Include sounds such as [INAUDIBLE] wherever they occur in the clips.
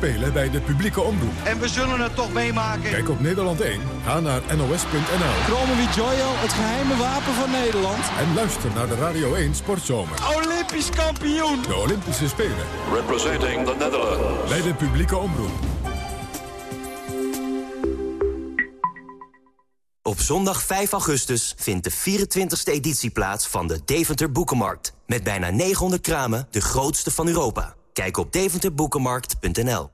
Spelen bij de publieke omroep. En we zullen het toch meemaken. Kijk op Nederland 1. Ga naar nos.nl. Chromowie Joyo, het geheime wapen van Nederland. En luister naar de Radio 1 Sportzomer. Olympisch kampioen. De Olympische Spelen. Representing the Netherlands. Bij de publieke omroep. Op zondag 5 augustus vindt de 24e editie plaats van de Deventer Boekenmarkt. Met bijna 900 kramen, de grootste van Europa. Kijk op deventerboekenmarkt.nl.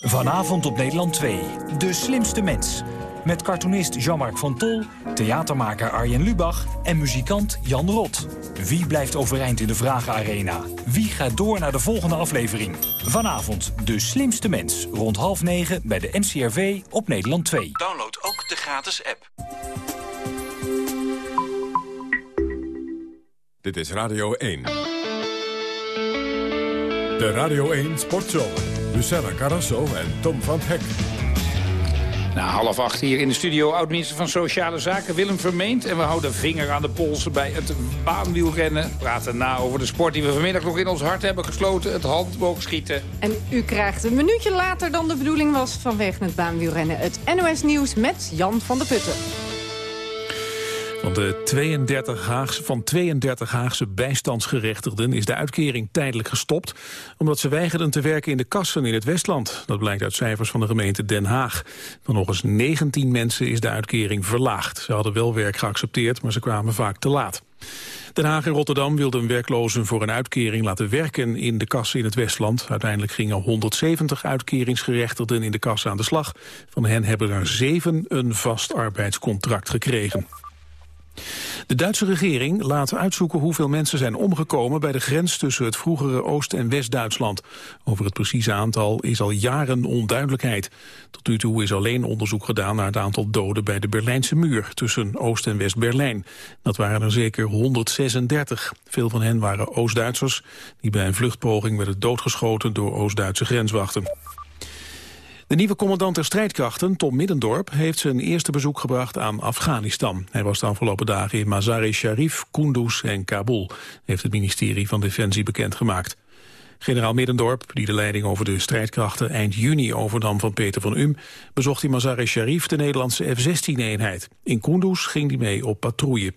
Vanavond op Nederland 2, De Slimste Mens. Met cartoonist Jean-Marc van Tol, theatermaker Arjen Lubach en muzikant Jan Rot. Wie blijft overeind in de Vragenarena? Wie gaat door naar de volgende aflevering? Vanavond De Slimste Mens, rond half negen bij de NCRV op Nederland 2. Download ook de gratis app. Dit is Radio 1. De Radio 1 Sportzomer. Lucella Carrasso en Tom van Hek. Na half acht hier in de studio, oud-minister van Sociale Zaken Willem Vermeend. En we houden vinger aan de polsen bij het baanwielrennen. We praten na over de sport die we vanmiddag nog in ons hart hebben gesloten. Het handboogschieten. En u krijgt een minuutje later dan de bedoeling was vanwege het baanwielrennen. Het NOS Nieuws met Jan van der Putten. Van, de 32 Haagse, van 32 Haagse bijstandsgerechtigden is de uitkering tijdelijk gestopt... omdat ze weigerden te werken in de kassen in het Westland. Dat blijkt uit cijfers van de gemeente Den Haag. Van nog eens 19 mensen is de uitkering verlaagd. Ze hadden wel werk geaccepteerd, maar ze kwamen vaak te laat. Den Haag en Rotterdam wilden werklozen voor een uitkering laten werken in de kassen in het Westland. Uiteindelijk gingen 170 uitkeringsgerechtigden in de kassen aan de slag. Van hen hebben er zeven een vast arbeidscontract gekregen. De Duitse regering laat uitzoeken hoeveel mensen zijn omgekomen bij de grens tussen het vroegere Oost- en West-Duitsland. Over het precieze aantal is al jaren onduidelijkheid. Tot nu toe is alleen onderzoek gedaan naar het aantal doden bij de Berlijnse muur tussen Oost- en West-Berlijn. Dat waren er zeker 136. Veel van hen waren Oost-Duitsers die bij een vluchtpoging werden doodgeschoten door Oost-Duitse grenswachten. De nieuwe commandant der strijdkrachten, Tom Middendorp, heeft zijn eerste bezoek gebracht aan Afghanistan. Hij was de afgelopen dagen in Mazar-e-Sharif, Kunduz en Kabul, heeft het ministerie van Defensie bekendgemaakt. Generaal Middendorp, die de leiding over de strijdkrachten eind juni overnam van Peter van Um, bezocht in Mazar-e-Sharif de Nederlandse F-16-eenheid. In Kunduz ging hij mee op patrouille.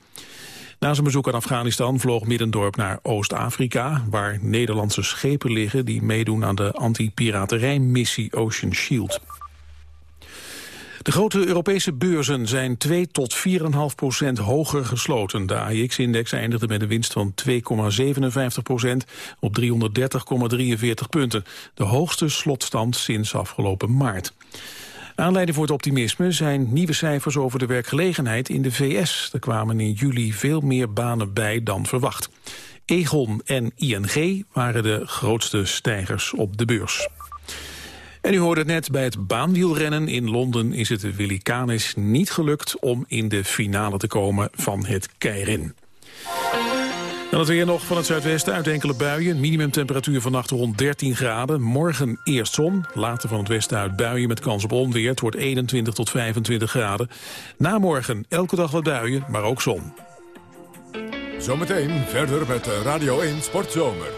Na zijn bezoek aan Afghanistan vloog Middendorp naar Oost-Afrika... waar Nederlandse schepen liggen die meedoen aan de anti-piraterijmissie Ocean Shield. De grote Europese beurzen zijn 2 tot 4,5 procent hoger gesloten. De AIX-index eindigde met een winst van 2,57 procent op 330,43 punten. De hoogste slotstand sinds afgelopen maart. Aanleiding voor het optimisme zijn nieuwe cijfers over de werkgelegenheid in de VS. Er kwamen in juli veel meer banen bij dan verwacht. Egon en ING waren de grootste stijgers op de beurs. En u hoorde het net, bij het baanwielrennen in Londen is het Willy Canis niet gelukt om in de finale te komen van het Keirin. Dan het weer nog van het zuidwesten uit enkele buien. Minimumtemperatuur vannacht rond 13 graden. Morgen eerst zon, later van het westen uit buien met kans op onweer. Het wordt 21 tot 25 graden. Na morgen elke dag wat buien, maar ook zon. Zometeen verder met Radio 1 Sportzomer.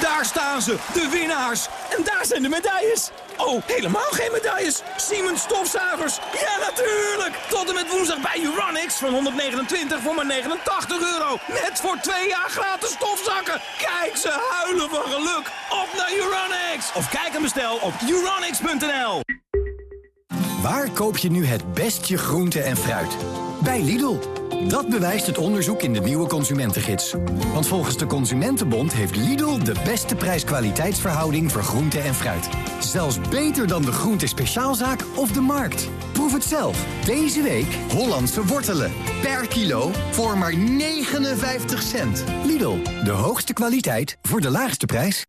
Daar staan ze, de winnaars. En daar zijn de medailles. Oh, helemaal geen medailles. Siemens stofzuigers. Ja, natuurlijk. Tot en met woensdag bij Uranix van 129 voor maar 89 euro. Net voor twee jaar gratis stofzakken. Kijk, ze huilen van geluk. Op naar Uranix. Of kijk en bestel op uranix.nl. Waar koop je nu het best je groente en fruit? Bij Lidl. Dat bewijst het onderzoek in de nieuwe consumentengids. Want volgens de Consumentenbond heeft Lidl de beste prijs-kwaliteitsverhouding voor groente en fruit. Zelfs beter dan de groente speciaalzaak of de markt. Proef het zelf. Deze week Hollandse wortelen. Per kilo voor maar 59 cent. Lidl, de hoogste kwaliteit voor de laagste prijs.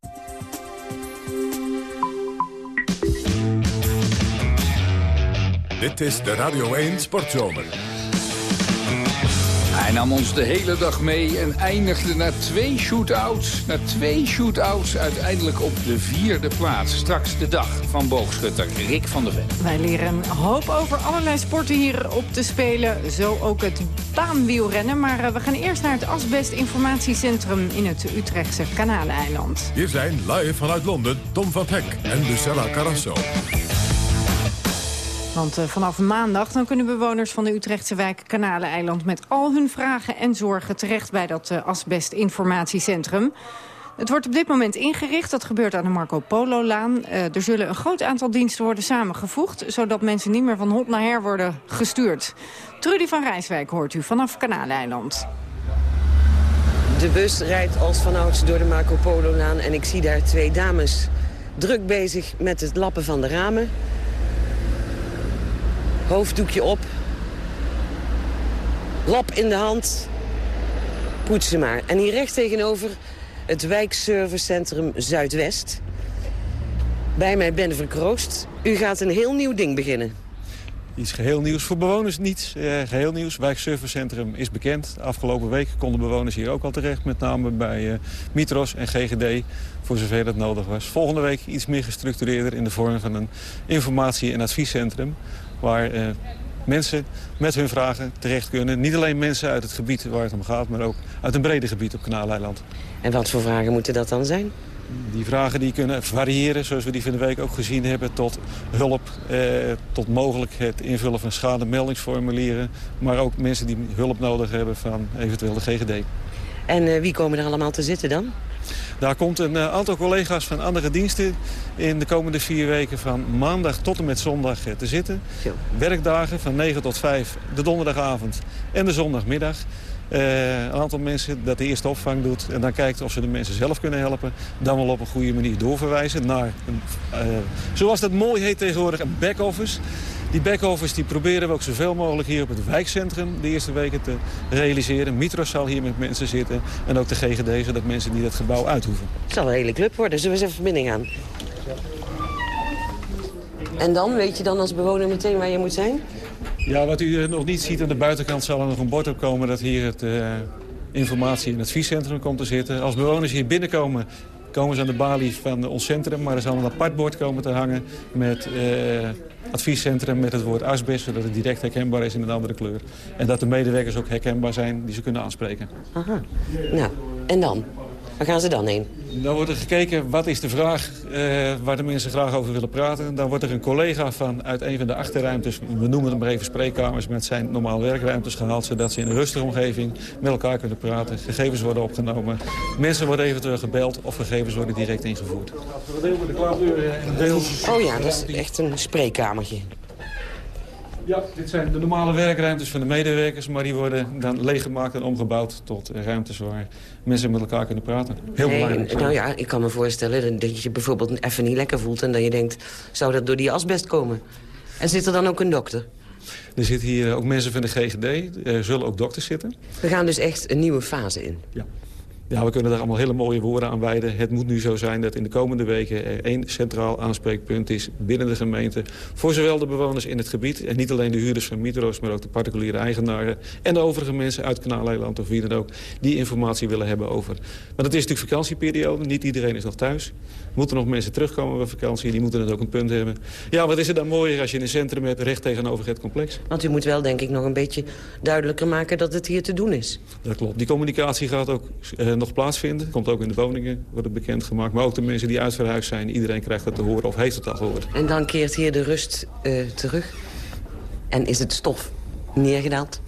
Dit is de Radio 1 Sportzomer. Hij nam ons de hele dag mee en eindigde na twee shootouts, na twee shootouts uiteindelijk op de vierde plaats. Straks de dag van boogschutter Rick van der Ven. Wij leren een hoop over allerlei sporten hier op te spelen. Zo ook het baanwielrennen. Maar uh, we gaan eerst naar het Asbest Informatiecentrum in het Utrechtse Kanaleiland. Hier zijn live vanuit Londen Tom van Hek en Lucella Carrasso. Want uh, vanaf maandag dan kunnen bewoners van de Utrechtse wijk Kanaleiland... met al hun vragen en zorgen terecht bij dat uh, asbestinformatiecentrum. Het wordt op dit moment ingericht. Dat gebeurt aan de Marco Polo-laan. Uh, er zullen een groot aantal diensten worden samengevoegd... zodat mensen niet meer van hot naar her worden gestuurd. Trudy van Rijswijk hoort u vanaf Kanaleiland. De bus rijdt als vanouds door de Marco Polo-laan... en ik zie daar twee dames druk bezig met het lappen van de ramen. Hoofddoekje op. Lap in de hand. Poetsen maar. En hier recht tegenover het wijkservicecentrum Zuidwest. Bij mij Ben Verkroost. U gaat een heel nieuw ding beginnen. Iets geheel nieuws. Voor bewoners niets. Eh, geheel nieuws. Wijkservicecentrum is bekend. Afgelopen week konden bewoners hier ook al terecht. Met name bij uh, Mitros en GGD. Voor zover dat nodig was. Volgende week iets meer gestructureerder in de vorm van een informatie- en adviescentrum. Waar uh, mensen met hun vragen terecht kunnen. Niet alleen mensen uit het gebied waar het om gaat, maar ook uit een breder gebied op Kanaaleiland. En wat voor vragen moeten dat dan zijn? Die vragen die kunnen variëren, zoals we die van de week ook gezien hebben... tot hulp, eh, tot mogelijk het invullen van schademeldingsformulieren... maar ook mensen die hulp nodig hebben van eventueel de GGD. En uh, wie komen er allemaal te zitten dan? Daar komt een uh, aantal collega's van andere diensten in de komende vier weken van maandag tot en met zondag uh, te zitten. Werkdagen van 9 tot 5, de donderdagavond en de zondagmiddag. Uh, een aantal mensen dat de eerste opvang doet en dan kijkt of ze de mensen zelf kunnen helpen. Dan wel op een goede manier doorverwijzen naar, een, zoals dat mooi heet tegenwoordig, een back-office. Die back-office die proberen we ook zoveel mogelijk hier op het wijkcentrum de eerste weken te realiseren. Mitros zal hier met mensen zitten en ook de GGD, zodat mensen niet het gebouw uithoeven. Het zal een hele club worden. Zullen we eens even verbinding aan? En dan, weet je dan als bewoner meteen waar je moet zijn? Ja, wat u nog niet ziet aan de buitenkant zal er nog een bord op komen dat hier het uh, informatie- en adviescentrum komt te zitten. Als bewoners hier binnenkomen komen ze aan de balie van ons centrum. Maar er zal een apart bord komen te hangen met uh, adviescentrum met het woord asbest. Zodat het direct herkenbaar is in een andere kleur. En dat de medewerkers ook herkenbaar zijn die ze kunnen aanspreken. Aha. Nou, en dan? Waar gaan ze dan heen? Dan wordt er gekeken wat is de vraag uh, waar de mensen graag over willen praten. Dan wordt er een collega van uit een van de achterruimtes, we noemen het maar even spreekkamers, met zijn normaal werkruimtes gehaald. Zodat ze in een rustige omgeving met elkaar kunnen praten. Gegevens worden opgenomen. Mensen worden eventueel gebeld of gegevens worden direct ingevoerd. Oh ja, dat is echt een spreekkamertje. Ja, dit zijn de normale werkruimtes van de medewerkers... maar die worden dan leeggemaakt en omgebouwd tot ruimtes waar mensen met elkaar kunnen praten. Heel nee, belangrijk. Nou ja, ik kan me voorstellen dat je je bijvoorbeeld even niet lekker voelt... en dat je denkt, zou dat door die asbest komen? En zit er dan ook een dokter? Er zitten hier ook mensen van de GGD, er zullen ook dokters zitten. We gaan dus echt een nieuwe fase in. Ja. Ja, we kunnen daar allemaal hele mooie woorden aan wijden. Het moet nu zo zijn dat in de komende weken er één centraal aanspreekpunt is binnen de gemeente. Voor zowel de bewoners in het gebied en niet alleen de huurders van Mitro's, maar ook de particuliere eigenaren en de overige mensen uit Kanaaleiland of wie dan ook, die informatie willen hebben over. Maar dat is natuurlijk vakantieperiode, niet iedereen is nog thuis. Er moeten nog mensen terugkomen bij vakantie, die moeten het ook een punt hebben. Ja, wat is er dan mooier als je in een centrum hebt, recht tegenover het complex? Want u moet wel, denk ik, nog een beetje duidelijker maken dat het hier te doen is. Dat klopt. Die communicatie gaat ook uh, nog plaatsvinden. Komt ook in de woningen, wordt het bekendgemaakt. Maar ook de mensen die uitverhuisd zijn, iedereen krijgt dat te horen of heeft het al gehoord. En dan keert hier de rust uh, terug? En is het stof neergedaald?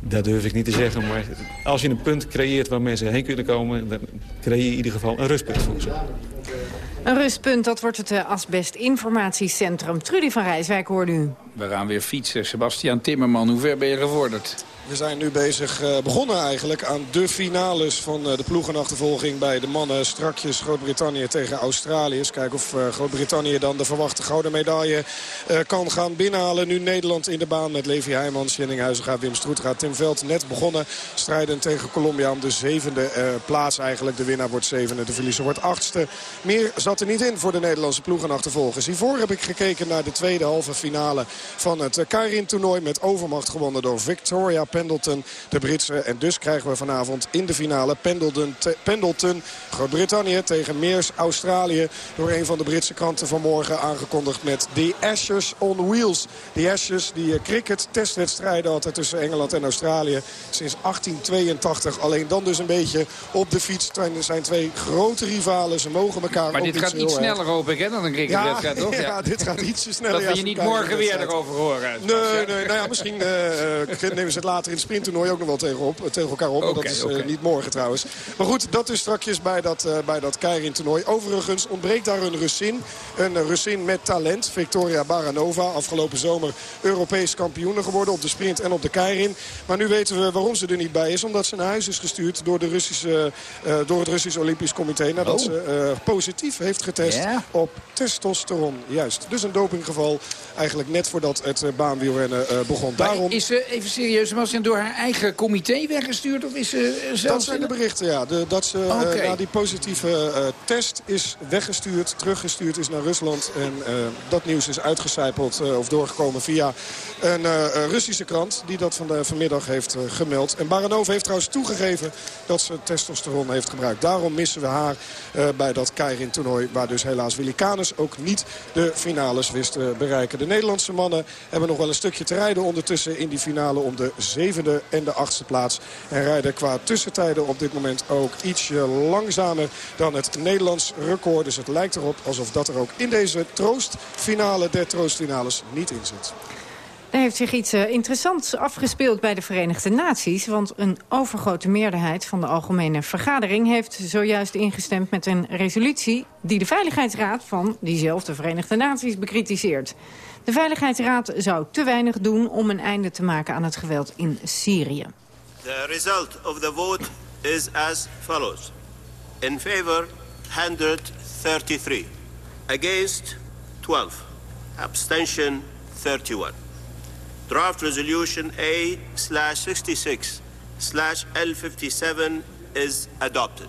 Dat durf ik niet te zeggen, maar als je een punt creëert waar mensen heen kunnen komen... dan creëer je in ieder geval een rustpunt voor ze. Een rustpunt, dat wordt het uh, asbestinformatiecentrum. Trudy van Rijswijk hoorde u. We gaan weer fietsen. Sebastian Timmerman, hoe ver ben je gevorderd? We zijn nu bezig uh, begonnen eigenlijk aan de finales van uh, de ploegenachtervolging bij de mannen. Strakjes Groot-Brittannië tegen Australië. Eens kijken of uh, Groot-Brittannië dan de verwachte gouden medaille kan gaan binnenhalen. Nu Nederland in de baan met Levi Heijmans, Jenning Huizenga, Wim Stroetra, Tim Veld. Net begonnen strijden tegen Colombia om de zevende plaats eigenlijk. De winnaar wordt zevende, de verliezer wordt achtste. Meer zat er niet in voor de Nederlandse ploegenachtervolgers. Hiervoor heb ik gekeken naar de tweede halve finale van het Kairin-toernooi. Met overmacht gewonnen door Victoria Pendleton, de Britse. En dus krijgen we vanavond in de finale Pendleton, Pendleton Groot-Brittannië tegen Meers, Australië. Door een van de Britse kranten vanmorgen aangekondigd met The Ashes on Wheels. The Ashes, die eh, cricket testwedstrijden altijd tussen Engeland en Australië. Sinds 1882. Alleen dan dus een beetje op de fiets. Het zijn twee grote rivalen. Ze mogen elkaar Maar dit gaat iets sneller hoop ik hè, dan een cricketwedstrijd, [LAUGHS] ja, toch? Ja, dit gaat ietsje sneller. Dat we je niet morgen weer erover horen. Nee, nee, nou ja, misschien uh, nemen ze het later in het sprinttoernooi ook nog wel tegen, op, tegen elkaar op. Okay, dat is uh, niet morgen trouwens. Maar goed, dat is strakjes bij dat, uh, bij dat Keirin-toernooi. Overigens ontbreekt daar een Russin. Een Russin met talent. Victoria Baranova. Afgelopen zomer Europees kampioen geworden op de sprint en op de Keirin. Maar nu weten we waarom ze er niet bij is. Omdat ze naar huis is gestuurd door, de Russische, door het Russisch Olympisch Comité. Nadat oh. ze positief heeft getest yeah. op testosteron. Juist. Dus een dopinggeval eigenlijk net voordat het baanwielrennen begon. Daarom... Is ze, even serieus, was ze door haar eigen comité weggestuurd? Of is ze zelfs dat zijn de berichten, ja. De, dat ze okay. na die positieve uh, test is weggestuurd, teruggestuurd is naar Rusland. En dat nieuws is uitgecijpeld of doorgekomen via een Russische krant... die dat van de, vanmiddag heeft gemeld. En Baranov heeft trouwens toegegeven dat ze testosteron heeft gebruikt. Daarom missen we haar bij dat Keirin-toernooi... waar dus helaas Willy Canes ook niet de finales wist te bereiken. De Nederlandse mannen hebben nog wel een stukje te rijden ondertussen in die finale... om de zevende en de achtste plaats. En rijden qua tussentijden op dit moment ook ietsje langzamer dan het Nederlands record. Dus het lijkt erop alsof dat er ook in deze troostfinale der troostfinales niet in zit. Er heeft zich iets uh, interessants afgespeeld bij de Verenigde Naties. Want een overgrote meerderheid van de Algemene Vergadering... heeft zojuist ingestemd met een resolutie... die de Veiligheidsraad van diezelfde Verenigde Naties bekritiseert. De Veiligheidsraad zou te weinig doen om een einde te maken aan het geweld in Syrië. The result of the vote is as follows. In favor 133. Against 12. Abstention 31. Draft resolution A slash 66 slash L57 is adopted.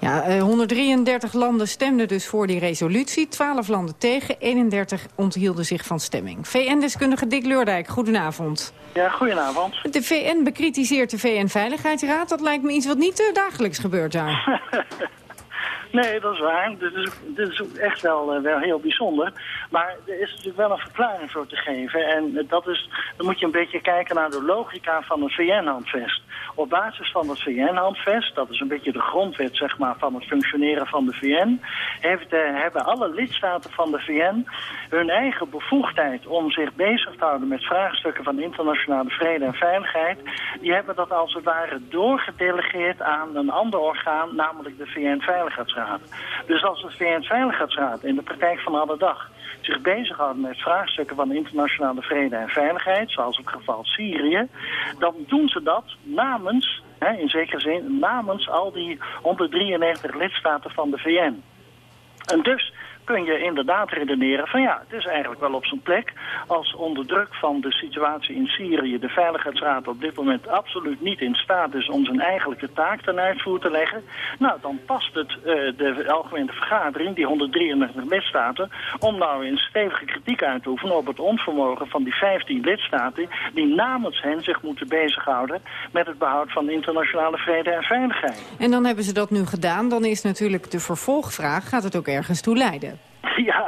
Ja, 133 landen stemden dus voor die resolutie. 12 landen tegen, 31 onthielden zich van stemming. VN-deskundige Dick Leurdijk, goedenavond. Ja, goedenavond. De VN bekritiseert de VN-veiligheidsraad. Dat lijkt me iets wat niet dagelijks gebeurt daar. [LAUGHS] Nee, dat is waar. Dit is, dit is echt wel, uh, wel heel bijzonder. Maar er is natuurlijk wel een verklaring voor te geven. En dat is, dan moet je een beetje kijken naar de logica van het VN-handvest. Op basis van het VN-handvest, dat is een beetje de grondwet zeg maar, van het functioneren van de VN... Heeft, uh, hebben alle lidstaten van de VN hun eigen bevoegdheid om zich bezig te houden met vraagstukken van internationale vrede en veiligheid. Die hebben dat als het ware doorgedelegeerd aan een ander orgaan, namelijk de VN-veiligheidsraad. Dus als de VN-veiligheidsraad in de praktijk van alle dag zich bezighoudt met vraagstukken van internationale vrede en veiligheid, zoals het geval Syrië, dan doen ze dat namens, hè, in zekere zin, namens al die 193 lidstaten van de VN. En dus kun je inderdaad redeneren van ja, het is eigenlijk wel op zijn plek als onder druk van de situatie in Syrië de Veiligheidsraad op dit moment absoluut niet in staat is om zijn eigenlijke taak ten uitvoer te leggen. Nou, dan past het uh, de algemene vergadering, die 193 lidstaten, om nou eens stevige kritiek uit te oefenen op het onvermogen van die 15 lidstaten die namens hen zich moeten bezighouden met het behoud van internationale vrede en veiligheid. En dan hebben ze dat nu gedaan. Dan is natuurlijk de vervolgvraag, gaat het ook ergens toe leiden? [LAUGHS] Ja,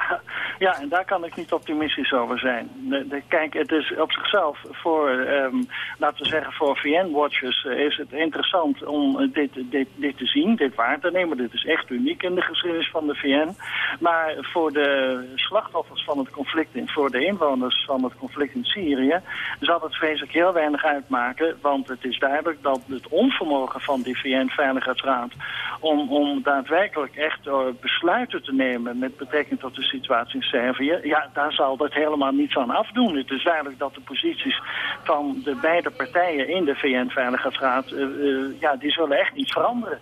ja, en daar kan ik niet optimistisch over zijn. De, kijk, het is op zichzelf voor, um, laten we zeggen, voor VN-watchers uh, is het interessant om dit, dit, dit te zien, dit waar te nemen. Dit is echt uniek in de geschiedenis van de VN. Maar voor de slachtoffers van het conflict, en voor de inwoners van het conflict in Syrië, zal het vreselijk heel weinig uitmaken. Want het is duidelijk dat het onvermogen van die VN-veiligheidsraad om, om daadwerkelijk echt uh, besluiten te nemen met betrekking tot de situatie in Servië, ja, daar zal dat helemaal niets aan afdoen. Het is duidelijk dat de posities van de beide partijen in de VN-veiligheidsraad, uh, uh, ja, die zullen echt niet veranderen.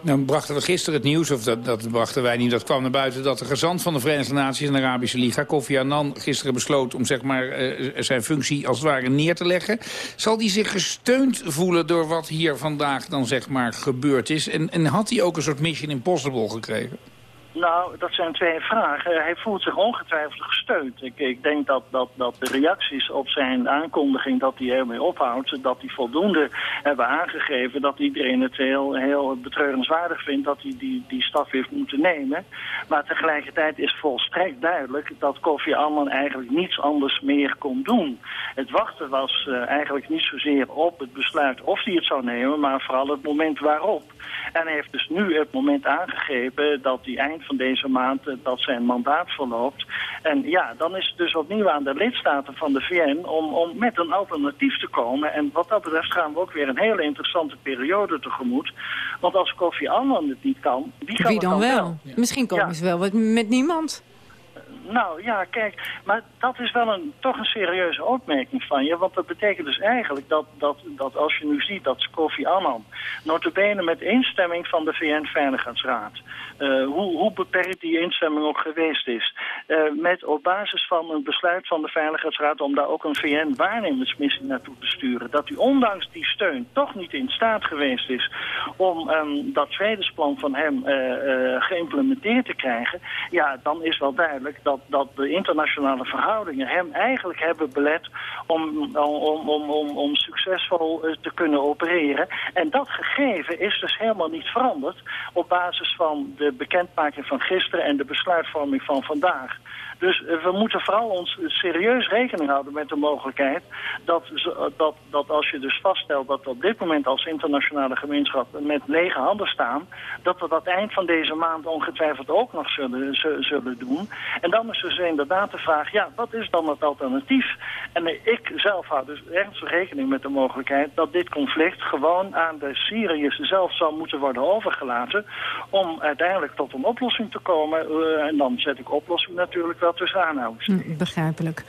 Nou brachten we gisteren het nieuws, of dat, dat brachten wij niet, dat kwam naar buiten... dat de gezant van de Verenigde Naties in de Arabische Liga, Kofi Annan... gisteren besloot om zeg maar, uh, zijn functie als het ware neer te leggen. Zal die zich gesteund voelen door wat hier vandaag dan zeg maar gebeurd is? En, en had hij ook een soort mission impossible gekregen? Nou, dat zijn twee vragen. Hij voelt zich ongetwijfeld gesteund. Ik, ik denk dat, dat, dat de reacties op zijn aankondiging dat hij ermee ophoudt... dat die voldoende hebben aangegeven dat iedereen het heel, heel betreurenswaardig vindt... dat hij die, die stap heeft moeten nemen. Maar tegelijkertijd is volstrekt duidelijk dat Kofi Annan eigenlijk niets anders meer kon doen. Het wachten was uh, eigenlijk niet zozeer op het besluit of hij het zou nemen... maar vooral het moment waarop. En hij heeft dus nu het moment aangegeven dat hij eind van deze maand eh, dat zijn mandaat verloopt. En ja, dan is het dus opnieuw aan de lidstaten van de VN om, om met een alternatief te komen. En wat dat betreft gaan we ook weer een hele interessante periode tegemoet. Want als Kofi Annan het niet kan, wie kan wie dan, dan wel? wel? Misschien komen ze wel met niemand. Nou ja, kijk, maar dat is wel een, toch een serieuze opmerking van je. Want dat betekent dus eigenlijk dat, dat, dat als je nu ziet dat Kofi Annan... notabene met instemming van de VN-veiligheidsraad... Uh, hoe, hoe, beperkt die instemming ook geweest is... Uh, met op basis van een besluit van de Veiligheidsraad... om daar ook een VN-waarnemingsmissie naartoe te sturen... dat hij ondanks die steun toch niet in staat geweest is... om um, dat vredesplan van hem uh, geïmplementeerd te krijgen... ja, dan is wel duidelijk dat dat, de internationale verhoudingen hem eigenlijk hebben belet om, om, om, om, om succesvol eh, te kunnen opereren. En dat gegeven is dus helemaal niet veranderd op basis van de bekendmaking van gisteren en de besluitvorming van vandaag. Dus eh, we moeten vooral ons serieus rekening houden met de mogelijkheid dat, dat, dat als je dus vaststelt dat we op dit moment als internationale gemeenschap met lege handen staan, dat we dat eind van deze maand ongetwijfeld ook nog zullen, zullen doen. En dan is dus inderdaad de vraag, ja, wat is dan het alternatief? En eh, ik zelf hou dus ernstig rekening met de mogelijkheid dat dit conflict gewoon aan de Syriërs zelf zou moeten worden overgelaten om uiteindelijk tot een oplossing te komen. En dan zet ik oplossing natuurlijk wel tussen aanhalingstekens. Hm, begrijpelijk.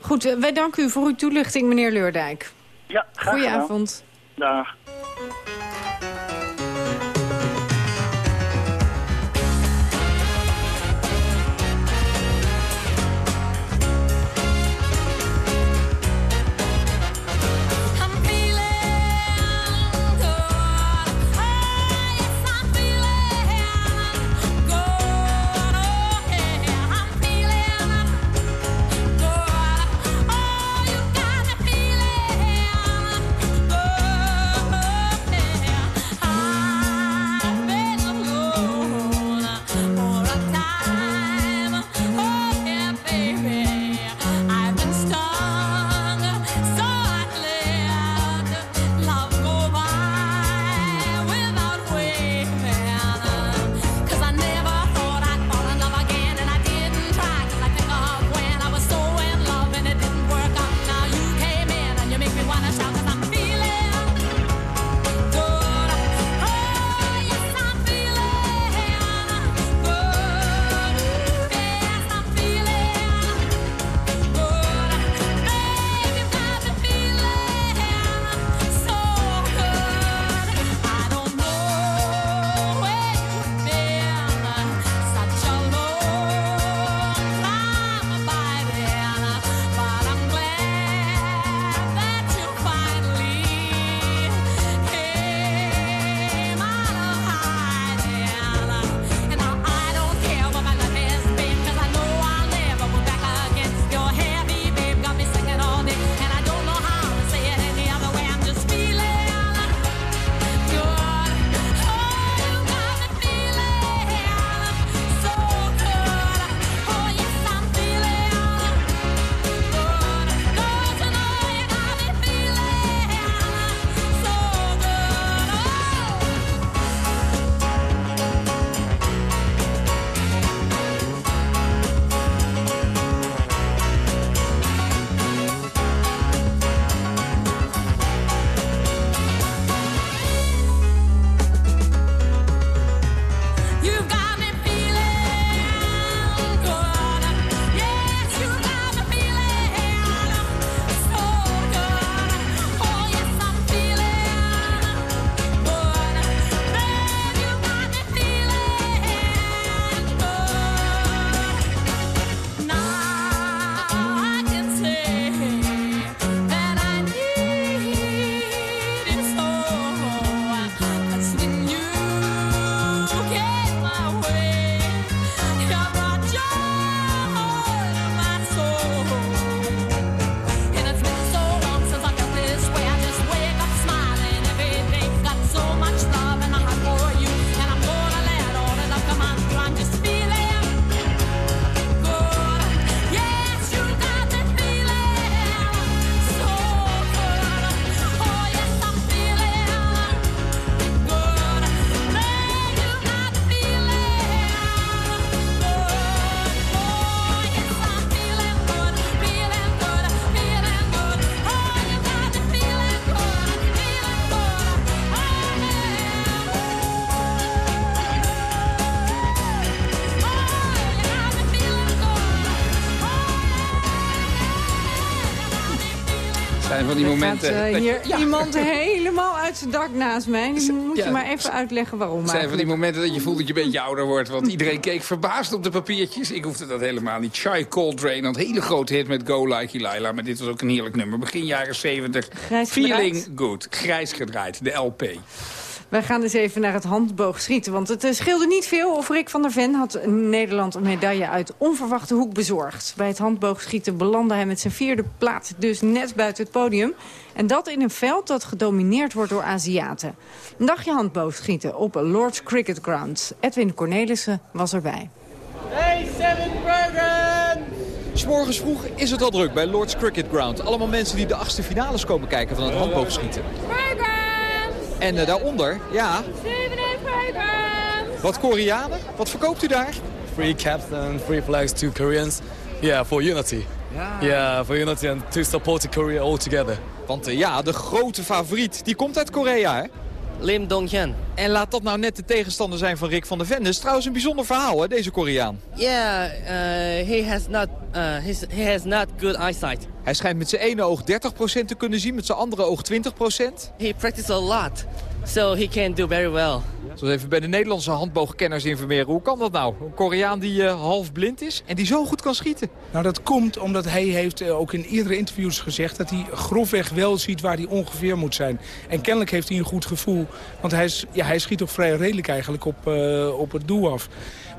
Goed, uh, wij danken u voor uw toelichting, meneer Leurdijk. Ja, graag Goedenavond. Dag. Van die momenten... gaat, eh, hier ja. iemand helemaal uit zijn dak naast mij. Nu moet je maar even uitleggen waarom. Het zijn van die momenten dat je voelt dat je een beetje ouder wordt. Want iedereen keek verbaasd op de papiertjes. Ik hoefde dat helemaal niet. Shy Coltrane had een hele grote hit met Go Like Lila. Maar dit was ook een heerlijk nummer. Begin jaren 70. Grijs Feeling gedraaid. good. Grijs gedraaid. De LP. Wij gaan dus even naar het handboogschieten. Want het eh, scheelde niet veel of Rick van der Ven had Nederland een medaille uit onverwachte hoek bezorgd. Bij het handboogschieten belandde hij met zijn vierde plaats dus net buiten het podium. En dat in een veld dat gedomineerd wordt door Aziaten. Een dagje handboogschieten op Lord's Cricket Ground. Edwin Cornelissen was erbij. Hey, Seven Bergen! S'morgens vroeg is het al druk bij Lord's Cricket Ground. Allemaal mensen die de achtste finales komen kijken van het handboogschieten. En eh, daaronder, ja, wat Koreanen. Wat verkoopt u daar? Free caps and free flags to Koreans. Yeah, for unity. Ja. Yeah, for unity and to support Korea all together. Want eh, ja, de grote favoriet, die komt uit Korea, hè? Lim Donghyun. En laat dat nou net de tegenstander zijn van Rick van der Ven. Dat is trouwens een bijzonder verhaal, hè, deze Koreaan. Yeah, uh, he has not uh, his, he has not good eyesight. Hij schijnt met zijn ene oog 30% te kunnen zien, met zijn andere oog 20%. He practiced a lot, so he can do very well. Zoals even bij de Nederlandse handboogkenners informeren. Hoe kan dat nou? Een Koreaan die eh, half blind is en die zo goed kan schieten. Nou, dat komt omdat hij heeft eh, ook in eerdere interviews gezegd... dat hij grofweg wel ziet waar hij ongeveer moet zijn. En kennelijk heeft hij een goed gevoel. Want hij, is, ja, hij schiet ook vrij redelijk eigenlijk op, eh, op het doel af.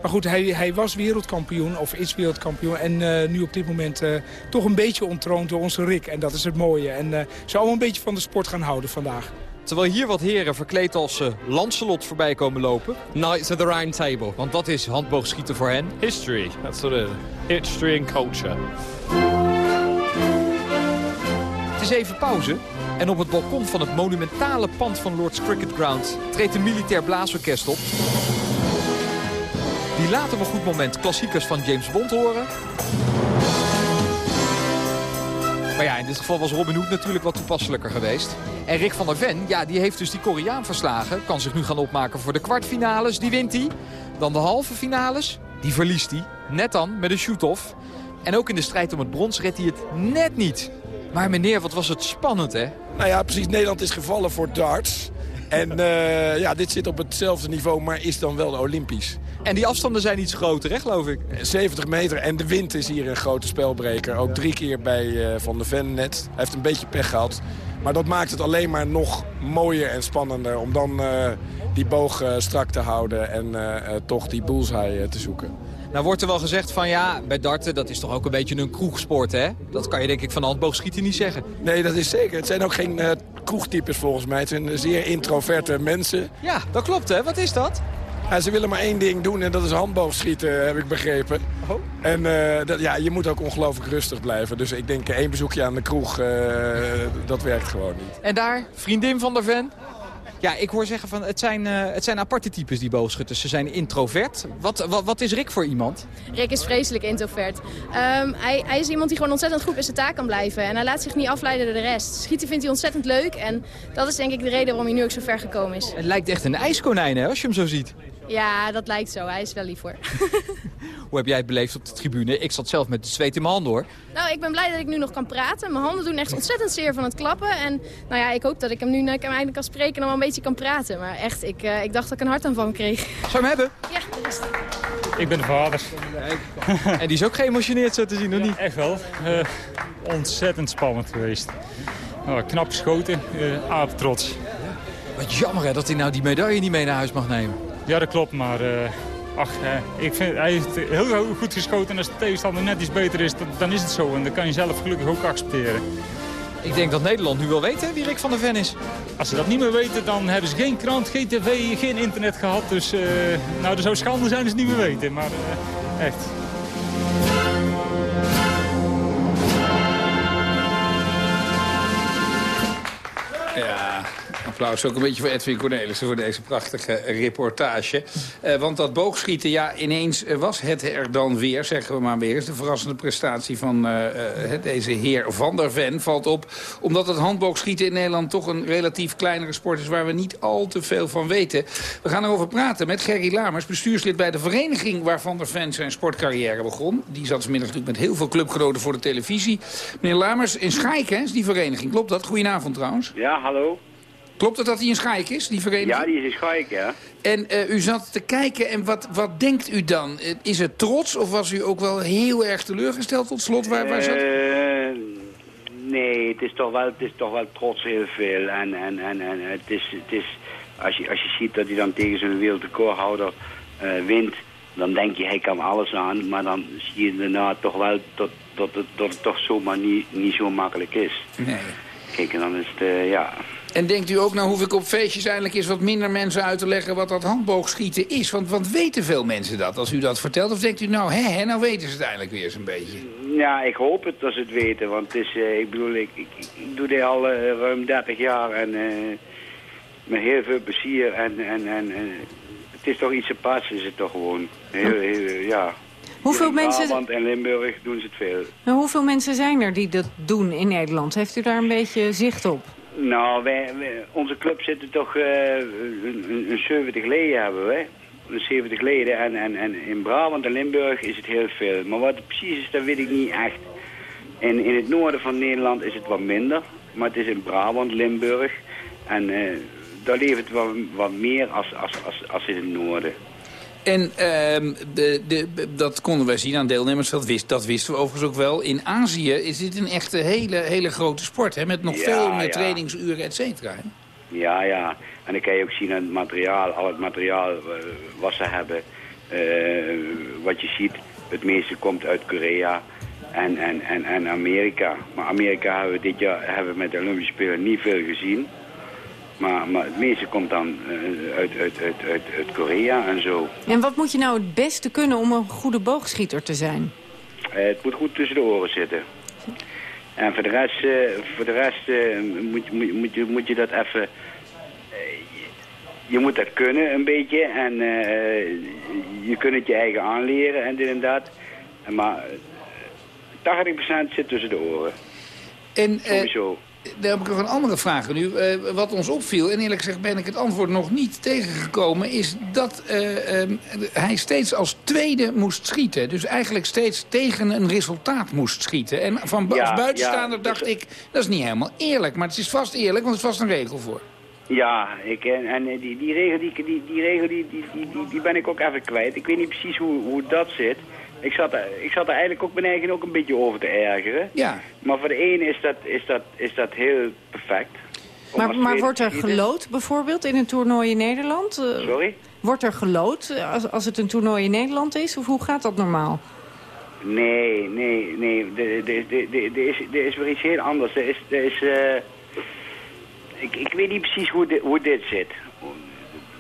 Maar goed, hij, hij was wereldkampioen, of is wereldkampioen... en eh, nu op dit moment eh, toch een beetje ontroond door onze Rick. En dat is het mooie. En eh zou wel een beetje van de sport gaan houden vandaag. Terwijl hier wat heren verkleed als eh, Lancelot voorbij komen lopen. Knights of the Round Table. Want dat is handboogschieten voor hen. History, that's what it is. History and culture. Het is even pauze. En op het balkon van het monumentale pand van Lord's Cricket Ground... treedt een militair blaasorkest op. Die later op een goed moment klassiekers van James Bond horen. Maar ja, in dit geval was Robin Hood natuurlijk wat toepasselijker geweest. En Rick van der Ven, ja, die heeft dus die Koreaan verslagen. Kan zich nu gaan opmaken voor de kwartfinales. Die wint hij. Dan de halve finales. Die verliest hij. Net dan met een shoot-off. En ook in de strijd om het brons redt hij het net niet. Maar meneer, wat was het spannend, hè? Nou ja, precies. Nederland is gevallen voor darts. En eh, ja, dit zit op hetzelfde niveau, maar is dan wel olympisch. En die afstanden zijn iets groter, hè, geloof ik? 70 meter en de wind is hier een grote spelbreker. Ook drie keer bij eh, Van de Ven net. Hij heeft een beetje pech gehad. Maar dat maakt het alleen maar nog mooier en spannender... om dan eh, die boog eh, strak te houden en toch die bullseye eh, te zoeken. Nou wordt er wel gezegd van ja, bij darten, dat is toch ook een beetje een kroegsport, hè? Dat kan je denk ik van de handboogschieten niet zeggen. Nee, dat is zeker. Het zijn ook geen kroegtypes volgens mij. Het zijn zeer introverte mensen. Ja, dat klopt, hè? Wat is dat? Ja, ze willen maar één ding doen en dat is handboogschieten, heb ik begrepen. Oh. En eh, dat, ja, je moet ook ongelooflijk rustig blijven. Dus ik denk één bezoekje aan de kroeg, eh, dat werkt gewoon niet. En daar, vriendin van der Ven. Ja, ik hoor zeggen van het zijn, eh, het zijn aparte types die boogschutters. Ze zijn introvert. Wat, wat, wat is Rick voor iemand? Rick is vreselijk introvert. Ehm, hij, hij is iemand die gewoon ontzettend goed bij zijn taak kan blijven. En hij laat zich niet afleiden door de rest. Schieten vindt hij ontzettend leuk. En dat is denk ik de reden waarom hij nu ook zo ver gekomen is. Het lijkt echt een ijskonijn, hè, als je hem zo ziet. Ja, dat lijkt zo. Hij is wel lief voor. [LAUGHS] Hoe heb jij het beleefd op de tribune? Ik zat zelf met de zweet in mijn handen, hoor. nou, ik ben blij dat ik nu nog kan praten. Mijn handen doen echt ontzettend zeer van het klappen. En nou ja, ik hoop dat ik hem nu dat ik hem eindelijk kan spreken en dan wel een beetje kan praten. Maar echt, ik, eh, ik dacht dat ik een hartaanval kreeg. Zou je hem hebben? Ja, dat is het. Ik ben de vader. [LAUGHS] En die is ook geëmotioneerd zo te zien, of niet? Echt wel. Eh, ontzettend spannend geweest. Nou, knap geschoten, uh, aap trots. Wat jammer hè, dat hij nou die medaille niet mee naar huis mag nemen. Ja, dat klopt, maar eh, ach, eh, ik vind, hij heeft heel, heel goed geschoten. En als de tegenstander net iets beter is, dan, dan is het zo. En dat kan je zelf gelukkig ook accepteren. Ik denk dat Nederland nu wel weet hè, wie Rick van der Ven is. Als ze dat niet meer weten, dan hebben ze geen krant, geen tv, geen internet gehad. Dus uh, nou, er zou schande zijn als ze het niet meer weten. Maar uh, echt. Ja, applaus ook een beetje voor Edwin Cornelissen... voor deze prachtige reportage. Uh, want dat boogschieten, ja, ineens was het er dan weer, zeggen we maar weer eens. De verrassende prestatie van uh, deze heer Van der Ven valt op... omdat het handboogschieten in Nederland toch een relatief kleinere sport is... waar we niet al te veel van weten. We gaan erover praten met Gerry Lamers, bestuurslid bij de vereniging... waar Van der Ven zijn sportcarrière begon. Die zat vanmiddag natuurlijk met heel veel clubgenoten voor de televisie. Meneer Lamers, in Schaik, is die vereniging. Klopt dat? Goedenavond trouwens. Ja, hallo. Klopt het dat hij in Schaik is, die vereniging? Ja, die is in Schaik, ja. En uh, u zat te kijken en wat, wat denkt u dan? Is het trots of was u ook wel heel erg teleurgesteld tot slot? Waar, waar zat uh, Nee, het is toch wel, het is toch wel trots heel veel. En, en, en, en het is, het is, als, je, als je ziet dat hij dan tegen zijn wereldrecordhouder wint... dan denk je, hij kan alles aan. Maar dan zie je daarna toch wel dat, dat, het, dat het toch zomaar niet, niet zo makkelijk is. Nee. Kijk, en dan is het, uh, ja... En denkt u ook, nou hoef ik op feestjes eindelijk eens wat minder mensen uit te leggen wat dat handboogschieten is? Want, want weten veel mensen dat als u dat vertelt? Of denkt u, nou hè, hè nou weten ze het eindelijk weer eens een beetje? Ja, ik hoop het dat ze het weten. Want het is, uh, ik bedoel, ik, ik, ik doe dit al uh, ruim 30 jaar en uh, met heel veel plezier. En, en, en het is toch iets aparts, is het toch gewoon. Heel, heel, ja. Hoeveel in mensen... Brabant en Limburg doen ze het veel. Nou, hoeveel mensen zijn er die dat doen in Nederland? Heeft u daar een beetje zicht op? Nou, wij, onze club zitten toch uh, een, een 70 leden hebben we. Een 70 leden en, en, en in Brabant en Limburg is het heel veel. Maar wat het precies is, dat weet ik niet echt. In, in het noorden van Nederland is het wat minder. Maar het is in Brabant, Limburg. En uh, daar leeft het wat, wat meer als, als, als, als in het noorden. En uh, de, de, dat konden wij zien aan deelnemers, dat, wist, dat wisten we overigens ook wel. In Azië is dit een echte hele, hele grote sport, hè? met nog Ja, veel meer ja. trainingsuren, et cetera. hè? Ja, ja. En dan kan je ook zien aan het materiaal, al het materiaal eh, wat ze hebben. eh, wat je ziet, het meeste komt uit Korea en, en, en, en Amerika. Maar Amerika hebben we dit jaar hebben we met de Olympische Spelen niet veel gezien. Maar, maar het meeste komt dan eh, uit, uit, uit, uit, uit Korea en zo. En wat moet je nou het beste kunnen om een goede boogschieter te zijn? Eh, het moet goed tussen de oren zitten. En voor de rest, eh, voor de rest moet, moet, moet, je, moet je dat even... je- moet dat kunnen een beetje en je kunt het je eigen aanleren en dit en dat. Maar eh, 80% zit tussen de oren. En, Sowieso. Daar heb ik nog een andere vraag aan u. Eh, wat ons opviel, en eerlijk gezegd ben ik het antwoord nog niet tegengekomen... is dat eh, ehm, hij steeds als tweede moest schieten. Dus eigenlijk steeds tegen een resultaat moest schieten. En van bu- Ja, als buitenstaander ja, dacht ik, dat is niet helemaal eerlijk. Maar het is vast eerlijk, want er is vast een regel voor. Ja, ik, en, die, die regel, die, die, die, regel die, die, die ben ik ook even kwijt. Ik weet niet precies hoe, hoe dat zit. Ik zat, er, ik zat er eigenlijk ook mijn eigen ook een beetje over te ergeren. Ja. Maar voor de ene is dat, is dat, is dat heel perfect. Maar, maar wordt er gelood bijvoorbeeld in een toernooi in Nederland? Eh, Sorry? Wordt er gelood als, als het een toernooi in Nederland is? Of hoe gaat dat normaal? Nee, nee, nee. Er de, de, de, de, de is, is weer iets heel anders. Er is, er is, eh, ik, ik weet niet precies hoe, dit- hoe dit zit.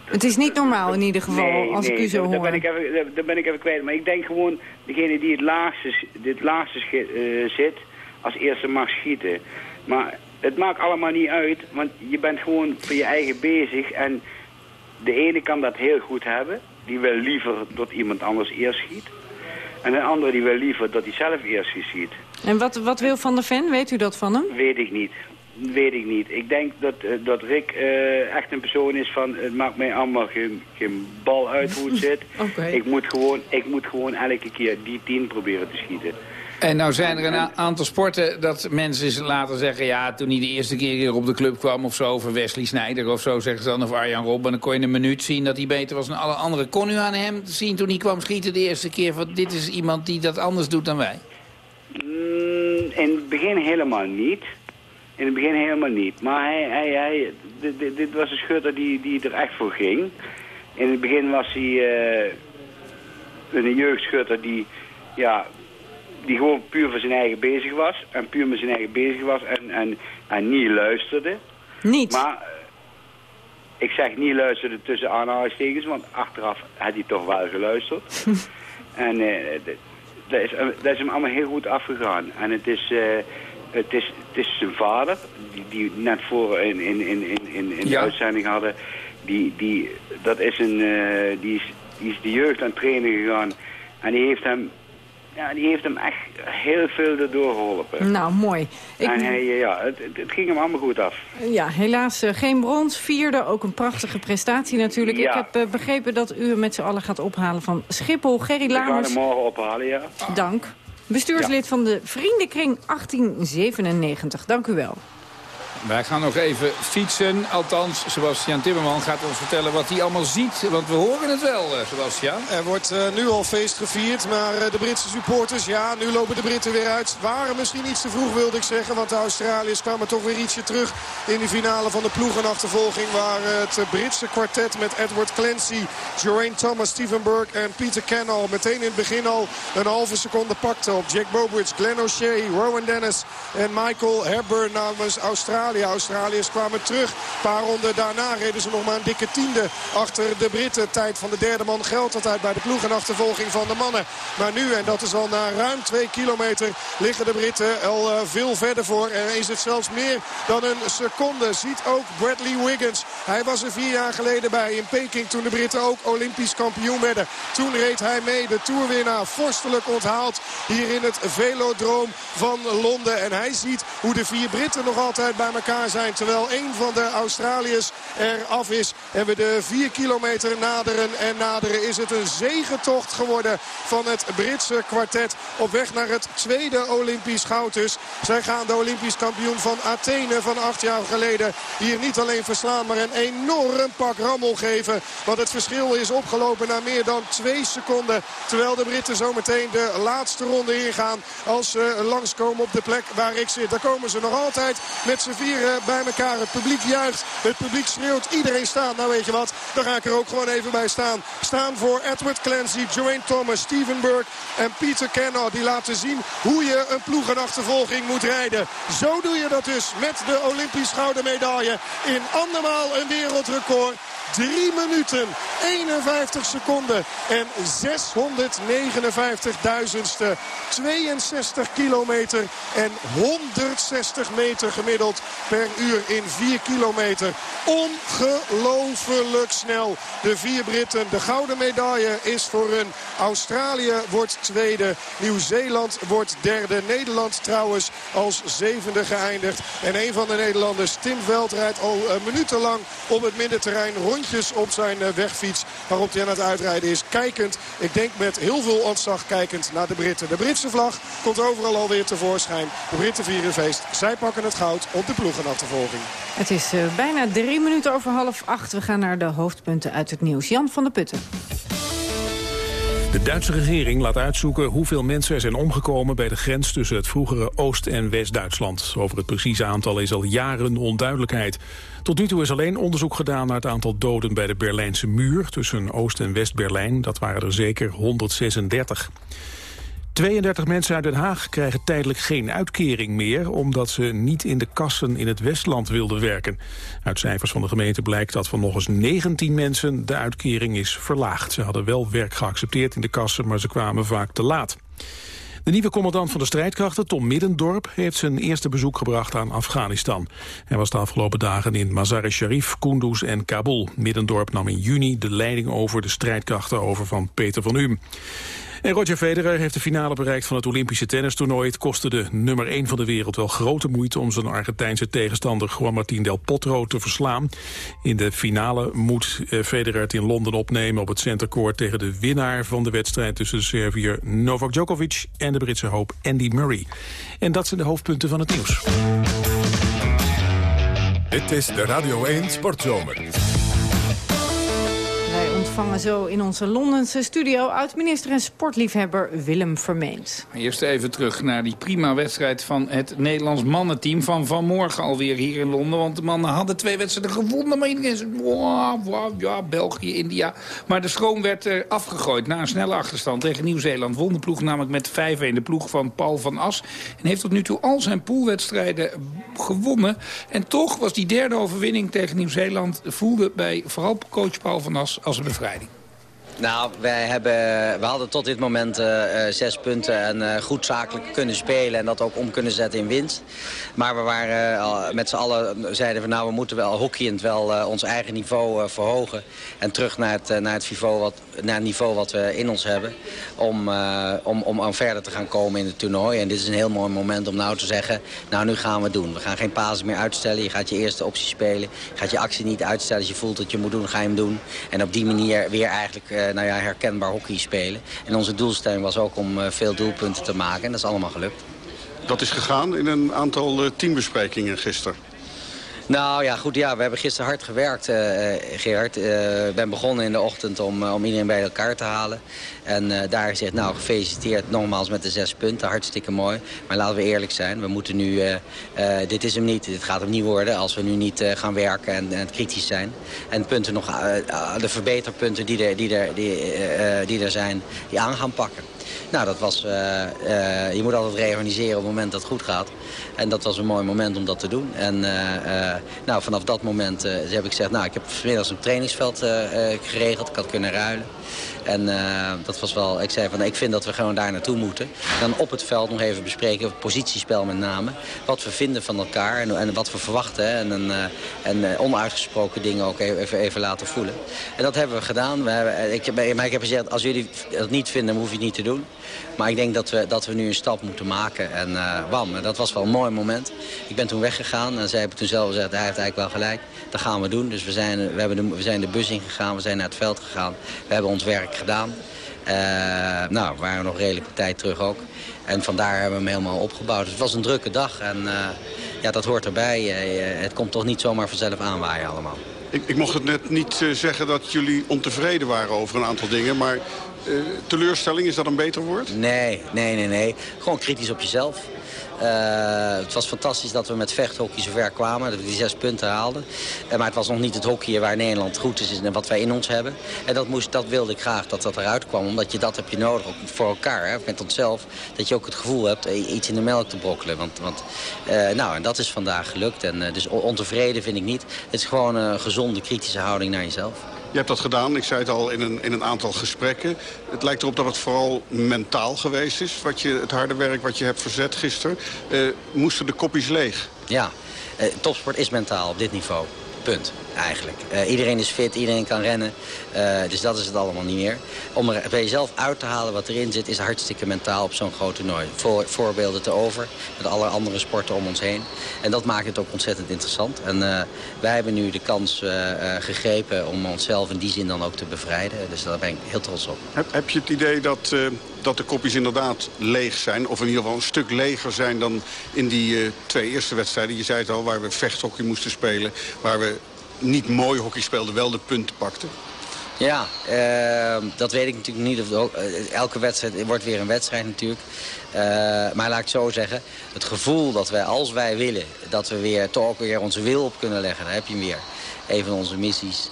Het is niet normaal in ieder geval, Nee, als ik u zo dat, hoor. ben ik even, dat, ben ik even kwijt. Maar ik denk gewoon, degene die het laagste, s- dit laagste schi- eh, zit, als eerste mag schieten. Maar het maakt allemaal niet uit, want je bent gewoon voor je eigen bezig. En de ene kan dat heel goed hebben. Die wil liever dat iemand anders eerst schiet. En een andere die wil liever dat hij zelf eerst schiet. En wat, wat wil Van der Ven? Weet u dat van hem? Weet ik niet. Weet ik niet. Ik denk dat, eh, dat Rick eh, echt een persoon is van... het maakt mij allemaal geen, geen bal uit hoe het [LAUGHS] zit. Ik, moet gewoon, ik moet gewoon elke keer die tien proberen te schieten. En nou zijn er een aantal sporten dat mensen later zeggen... ja, toen hij de eerste keer hier op de club kwam of zo... of Wesley Sneijder of zo, zeggen ze dan, of Arjan Robben... dan kon je in een minuut zien dat hij beter was dan alle anderen. Kon u aan hem zien toen hij kwam schieten de eerste keer... van dit is iemand die dat anders doet dan wij? Mm, in het begin helemaal niet. In het begin helemaal niet. Maar hij, hij, hij, dit, was een schutter die, die er echt voor ging. In het begin was hij eh, een jeugdschutter die, ja, die gewoon puur voor zijn eigen bezig was. En puur met zijn eigen bezig was en, en, en niet luisterde. Niet? Maar eh, ik zeg niet luisterde tussen aanhalingstekens, want achteraf had hij toch wel geluisterd. [LAUGHS] en eh, d- dat is, dat is hem allemaal heel goed afgegaan. En het is, eh, het is, het is zijn vader, die, die net voor in, in, in, in, in de Ja. uitzending hadden. Die, die, dat is een, eh, die, is, die is de jeugd aan het trainen gegaan. En die heeft hem, ja, die heeft hem echt heel veel erdoor geholpen. Nou, mooi. Ik, En hij, ja, het, het, ging hem allemaal goed af. ja, helaas eh, geen brons. Vierde, ook een prachtige prestatie natuurlijk. Ja. Ik heb eh, begrepen dat u hem met z'n allen gaat ophalen van Schiphol. Gerry We gaan Lamers, hem morgen ophalen, ja. dank. Bestuurslid van de Vriendenkring 1897. Dank u wel. Wij gaan nog even fietsen. Althans, Sebastian Timmerman gaat ons vertellen wat hij allemaal ziet. Want we horen het wel, eh, Sebastian. Er wordt eh, nu al feest gevierd, maar eh, de Britse supporters, ja, nu lopen de Britten weer uit. Waren misschien iets te vroeg, wilde ik zeggen, want de Australiërs kwamen toch weer ietsje terug in de finale van de ploegenachtervolging. Waar het Britse kwartet met Edward Clancy, Geraint Thomas, Stephen Burke en Peter Cannell meteen in het begin al een halve seconde pakte op Jack Bobridge, Glenn O'Shea, Rowan Dennis en Michael Hepburn namens Australië. Australiërs kwamen terug. Een paar ronden daarna reden ze nog maar een dikke tiende achter de Britten. Tijd van de derde man geldt altijd bij de ploegenachtervolging van de mannen. Maar nu, en dat is al na ruim twee kilometer, liggen de Britten al eh, veel verder voor. En is het zelfs meer dan een seconde. Ziet ook Bradley Wiggins. Hij was er vier jaar geleden bij in Peking toen de Britten ook Olympisch kampioen werden. Toen reed hij mee, de toerwinnaar, vorstelijk onthaald hier in het velodroom van Londen. En hij ziet hoe de vier Britten nog altijd bij zijn. Terwijl een van de Australiërs er af is. En we de vier kilometer naderen en naderen. Is het een zegentocht geworden van het Britse kwartet. Op weg naar het tweede Olympisch goud dus. Zij gaan de Olympisch kampioen van Athene van acht jaar geleden hier niet alleen verslaan. Maar een enorm pak rammel geven. Want het verschil is opgelopen naar meer dan twee seconden. Terwijl de Britten zometeen de laatste ronde ingaan. Als ze langskomen op de plek waar ik zit. Daar komen ze nog altijd met z'n vieren bij elkaar. Het publiek juicht. Het publiek schreeuwt. Iedereen staat. Nou weet je wat. Dan ga ik er ook gewoon even bij staan. Staan voor Edward Clancy, Geraint Thomas, Steven Burke en Peter Kenner. Die laten zien hoe je een ploegenachtervolging moet rijden. Zo doe je dat dus met de Olympisch gouden medaille. In andermaal een wereldrecord. 3 minuten, 51 seconden en 659 duizendste. 62 kilometer en 160 meter gemiddeld per uur in 4 kilometer. Ongelooflijk snel. De vier Britten. De gouden medaille is voor hun. Australië wordt tweede. Nieuw-Zeeland wordt derde. Nederland trouwens als zevende geëindigd. En een van de Nederlanders, Tim Veld, rijdt al eh, minutenlang op het middenterrein rondjes op zijn eh, wegfiets. Waarop hij aan het uitrijden is. Kijkend, ik denk met heel veel ontzag kijkend naar de Britten. De Britse vlag komt overal alweer tevoorschijn. De Britten vieren feest. Zij pakken het goud op de ploegenachtervolging. Het is eh, bijna drie minuten over half acht. We gaan naar de hoofdpunten uit het nieuws. Jan van der Putten. De Duitse regering laat uitzoeken hoeveel mensen er zijn omgekomen bij de grens tussen het vroegere Oost- en West-Duitsland. Over het precieze aantal is al jaren onduidelijkheid. Tot nu toe is alleen onderzoek gedaan naar het aantal doden bij de Berlijnse muur tussen Oost- en West-Berlijn. Dat waren er zeker 136. 32 mensen uit Den Haag krijgen tijdelijk geen uitkering meer... omdat ze niet in de kassen in het Westland wilden werken. Uit cijfers van de gemeente blijkt dat van nog eens 19 mensen... de uitkering is verlaagd. Ze hadden wel werk geaccepteerd in de kassen, maar ze kwamen vaak te laat. De nieuwe commandant van de strijdkrachten, Tom Middendorp... heeft zijn eerste bezoek gebracht aan Afghanistan. Hij was de afgelopen dagen in Mazar-e-Sharif, Kunduz en Kabul. Middendorp nam in juni de leiding over de strijdkrachten over van Peter van Um. En Roger Federer heeft de finale bereikt van het Olympische tennistoernooi. Het kostte de nummer 1 van de wereld wel grote moeite... om zijn Argentijnse tegenstander Juan Martín del Potro te verslaan. In de finale moet eh, Federer het in Londen opnemen op het centercourt... tegen de winnaar van de wedstrijd tussen de Serviër Novak Djokovic... en de Britse hoop Andy Murray. En dat zijn de hoofdpunten van het nieuws. Dit is de Radio 1 Sportzomer. Ontvangen zo in onze Londense studio... oud-minister en sportliefhebber Willem Vermeend. Eerst even terug naar die prima wedstrijd van het Nederlands mannenteam van vanmorgen alweer hier in Londen. Want de mannen hadden twee wedstrijden gewonnen. Maar iedereen zei, wow, wow, ja, België, India. Maar de schroom werd er afgegooid na een snelle achterstand tegen Nieuw-Zeeland. Won de ploeg namelijk met 5-1 de ploeg van Paul van As. En heeft tot nu toe al zijn poolwedstrijden gewonnen. En toch was die derde overwinning tegen Nieuw-Zeeland... voelde bij vooral coach Paul van As als een bevrijding. everybody. Nou, wij hebben, we hadden tot dit moment eh, eh, zes punten en eh, goed zakelijk kunnen spelen en dat ook om kunnen zetten in winst. Maar we waren met z'n allen, zeiden we nou, we moeten wel hockeyend wel ons eigen niveau verhogen. En terug naar het, naar, het niveau wat, naar niveau wat we in ons hebben. Om, om, om, om verder te gaan komen in het toernooi. En dit is een heel mooi moment om nou te zeggen, nou nu gaan we het doen. We gaan geen pases meer uitstellen. Je gaat je eerste optie spelen. Je gaat je actie niet uitstellen. Als je voelt dat je moet doen, ga je hem doen. En op die manier weer eigenlijk nou ja, herkenbaar hockey spelen. En onze doelstelling was ook om uh, veel doelpunten te maken. En dat is allemaal gelukt. Dat is gegaan in een aantal uh, teambesprekingen gisteren. Nou ja, goed, ja, we hebben gisteren hard gewerkt, uh, Gerard. Ik ben begonnen in de ochtend om, om iedereen bij elkaar te halen. En uh, daar gezegd, nou, gefeliciteerd nogmaals met de zes punten. Hartstikke mooi. Maar laten we eerlijk zijn, we moeten nu... dit is hem niet, dit gaat hem niet worden als we nu niet gaan werken en, en kritisch zijn. En punten nog, de verbeterpunten die er, die, er, die, die er zijn, die aan gaan pakken. Nou, dat was, je moet altijd reorganiseren op het moment dat het goed gaat. En dat was een mooi moment om dat te doen. En uh, nou, vanaf dat moment heb ik gezegd, nou, ik heb vanmiddag een trainingsveld geregeld. Ik had kunnen ruilen. En dat was wel, ik zei van ik vind dat we gewoon daar naartoe moeten. Dan op het veld nog even bespreken, positiespel met name. Wat we vinden van elkaar en, en wat we verwachten. En, uh, en onuitgesproken dingen ook even, even laten voelen. En dat hebben we gedaan. We hebben, ik, maar ik heb gezegd, als jullie het niet vinden, dan hoef je het niet te doen. Maar ik denk dat we, dat we nu een stap moeten maken. En uh, wam, dat was wel een mooi moment. Ik ben toen weggegaan en zij hebben toen zelf gezegd, hij heeft eigenlijk wel gelijk. Dat gaan we doen. Dus we zijn, we, hebben de, we zijn de bus ingegaan, we zijn naar het veld gegaan. We hebben ons werk gedaan. Uh, nou, we waren nog redelijk tijd terug ook. En vandaar hebben we hem helemaal opgebouwd. Dus het was een drukke dag en uh, ja, dat hoort erbij. Het komt toch niet zomaar vanzelf aanwaaien allemaal. Ik, ik mocht het net niet zeggen dat jullie ontevreden waren over een aantal dingen, maar uh, teleurstelling, is dat een beter woord? Nee, nee, nee, nee. Gewoon kritisch op jezelf. Uh, het was fantastisch dat we met vechthockey zover kwamen. Dat we die zes punten haalden. Uh, maar het was nog niet het hockey waar Nederland goed is en wat wij in ons hebben. En dat, moest, dat wilde ik graag dat dat eruit kwam. Omdat je dat heb je nodig, ook voor elkaar, hè, met onszelf. Dat je ook het gevoel hebt iets in de melk te brokkelen. Want, want, nou, en dat is vandaag gelukt. En, dus ontevreden vind ik niet. Het is gewoon een gezonde, kritische houding naar jezelf. Je hebt dat gedaan, ik zei het al, in een, in een aantal gesprekken. Het lijkt erop dat het vooral mentaal geweest is, wat je, het harde werk wat je hebt verzet gisteren. Uh, moesten de kopjes leeg? Ja, uh, topsport is mentaal op dit niveau. Punt, eigenlijk. Uh, iedereen is fit, iedereen kan rennen. Uh, dus dat is het allemaal niet meer. Om er bij jezelf uit te halen wat erin zit... is hartstikke mentaal op zo'n groot toernooi. Voor, voorbeelden te over, met alle andere sporten om ons heen. En dat maakt het ook ontzettend interessant. En uh, wij hebben nu de kans gegrepen om onszelf in die zin dan ook te bevrijden. Dus daar ben ik heel trots op. Heb, heb je het idee dat, dat de kopjes inderdaad leeg zijn? Of in ieder geval een stuk leger zijn dan in die twee eerste wedstrijden? Je zei het al, waar we vechthockey moesten spelen. Waar we niet mooi hockey speelden, wel de punten pakten? Ja, uh, dat weet ik natuurlijk niet. Of, uh, elke wedstrijd wordt weer een wedstrijd natuurlijk. Uh, maar laat ik zo zeggen, het gevoel dat wij, als wij willen... dat we weer toch ook weer onze wil op kunnen leggen, daar heb je hem weer. Een van onze missies,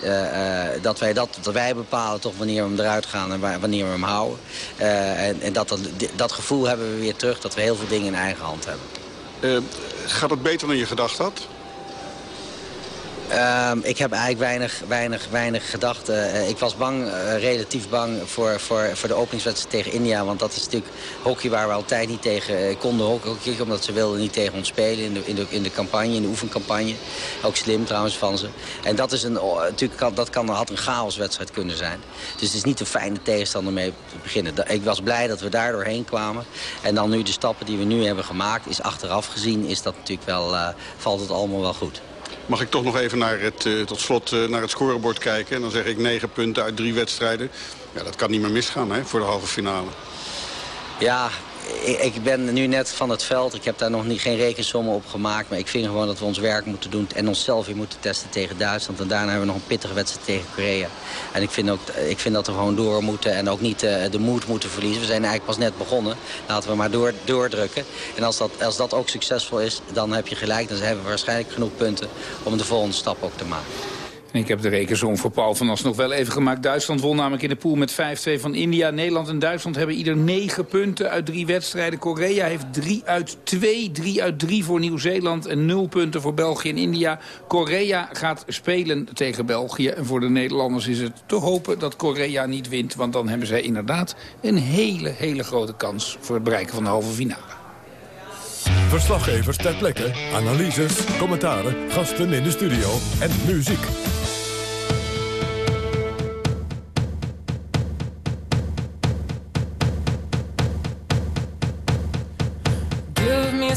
dat, wij dat, dat wij bepalen toch wanneer we hem eruit gaan en wanneer we hem houden. en en dat, dat, dat gevoel hebben we weer terug, dat we heel veel dingen in eigen hand hebben. gaat het beter dan je gedacht had? Um, ik heb eigenlijk weinig, weinig, weinig gedacht. Uh, ik was bang, uh, relatief bang voor, voor, voor de openingswedstrijd tegen India. Want dat is natuurlijk hockey waar we altijd niet tegen uh, konden hockey. Omdat ze wilden niet tegen ons spelen in de, in, de, in de campagne, in de oefencampagne. Ook slim trouwens van ze. En dat, is een, natuurlijk kan, dat had een chaoswedstrijd kunnen zijn. Dus het is niet een fijne tegenstander mee te beginnen. Ik was blij dat we daar doorheen kwamen. En dan nu de stappen die we nu hebben gemaakt, is achteraf gezien, is dat natuurlijk wel, valt het allemaal wel goed. Mag ik toch nog even naar het, uh, tot slot uh, naar het scorebord kijken. En dan zeg ik negen punten uit drie wedstrijden. Ja, dat kan niet meer misgaan hè, voor de halve finale. Ja, ik ben nu net van het veld. Ik heb daar nog niet, geen rekensommen op gemaakt. Maar ik vind gewoon dat we ons werk moeten doen. En onszelf weer moeten testen tegen Duitsland. En daarna hebben we nog een pittige wedstrijd tegen Korea. En ik vind, ook, ik vind dat we gewoon door moeten. En ook niet uh, de moed moeten verliezen. We zijn eigenlijk pas net begonnen. Laten we maar door, doordrukken. En als dat, als dat ook succesvol is, dan heb je gelijk. Dan hebben we waarschijnlijk genoeg punten om de volgende stap ook te maken. Ik heb de rekensom voor Paul van As nog wel even gemaakt. Duitsland won namelijk in de pool met 5-2 van India. Nederland en Duitsland hebben ieder 9 punten uit drie wedstrijden. Korea heeft 3 uit 2, 3 uit 3 voor Nieuw-Zeeland... en 0 punten voor België en India. Korea gaat spelen tegen België. En voor de Nederlanders is het te hopen dat Korea niet wint... want dan hebben zij inderdaad een hele, hele grote kans... voor het bereiken van de halve finale. Verslaggevers ter plekke, analyses, commentaren, gasten in de studio en muziek.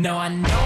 No, I know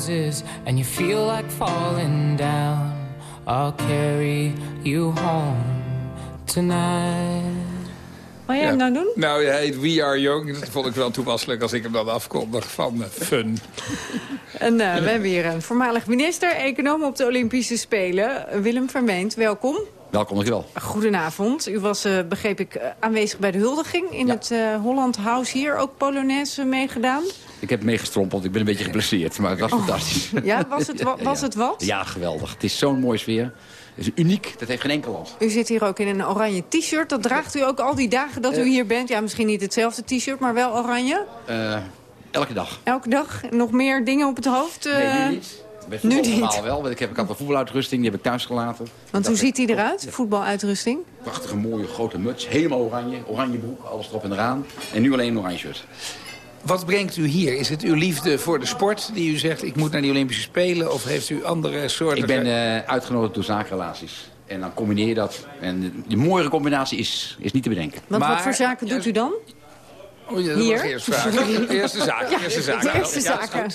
bar closes and you feel like falling down, I'll carry you home tonight. Wat jij hem nou doen? Nou, hij heet We Are Young. Dat vond ik wel toepasselijk als ik hem dan afkondig van eh, Fun. [LAUGHS] En eh, we hebben hier een voormalig minister, econoom op de Olympische Spelen. Willem Vermeend, welkom. Welkom, dankjewel. Goedenavond. U was, eh, begreep ik, aanwezig bij de huldiging in het eh, Holland House hier. Ook Polonaise meegedaan? Ik heb meegestrompeld, ik ben een beetje geblesseerd, maar het was fantastisch. [LAUGHS] Ja, was het, wa- was het wat? Ja, geweldig. Het is zo'n mooie sfeer. Het is uniek, dat heeft geen enkel land. U zit hier ook in een oranje t-shirt. Dat draagt u ook al die dagen dat u Eh. hier bent. Ja, misschien niet hetzelfde t-shirt, maar wel oranje. Eh, elke dag. Elke dag. Nog meer dingen op het hoofd? eh, Nee, nu niet. Bij nu niet. normaal wel, want ik heb ik had een voetbaluitrusting, die heb ik thuis gelaten. Want hoe ziet hij eruit? Voetbaluitrusting? Prachtige mooie grote muts, helemaal oranje, oranje broek, alles erop en eraan. En nu alleen een oranje shirt. Wat brengt u hier? Is het uw liefde voor de sport die u zegt... ik moet naar die Olympische Spelen? Of heeft u andere soorten... Ik ben eh, uitgenodigd door zakenrelaties. En dan combineer je dat. En die mooiere combinatie is, is niet te bedenken. Want wat voor zaken doet u dan? Oh, ja, dat Hier? eerst vragen. [LAUGHS] Eerste zaken, Ja, eerste zaken. de eerste zaken.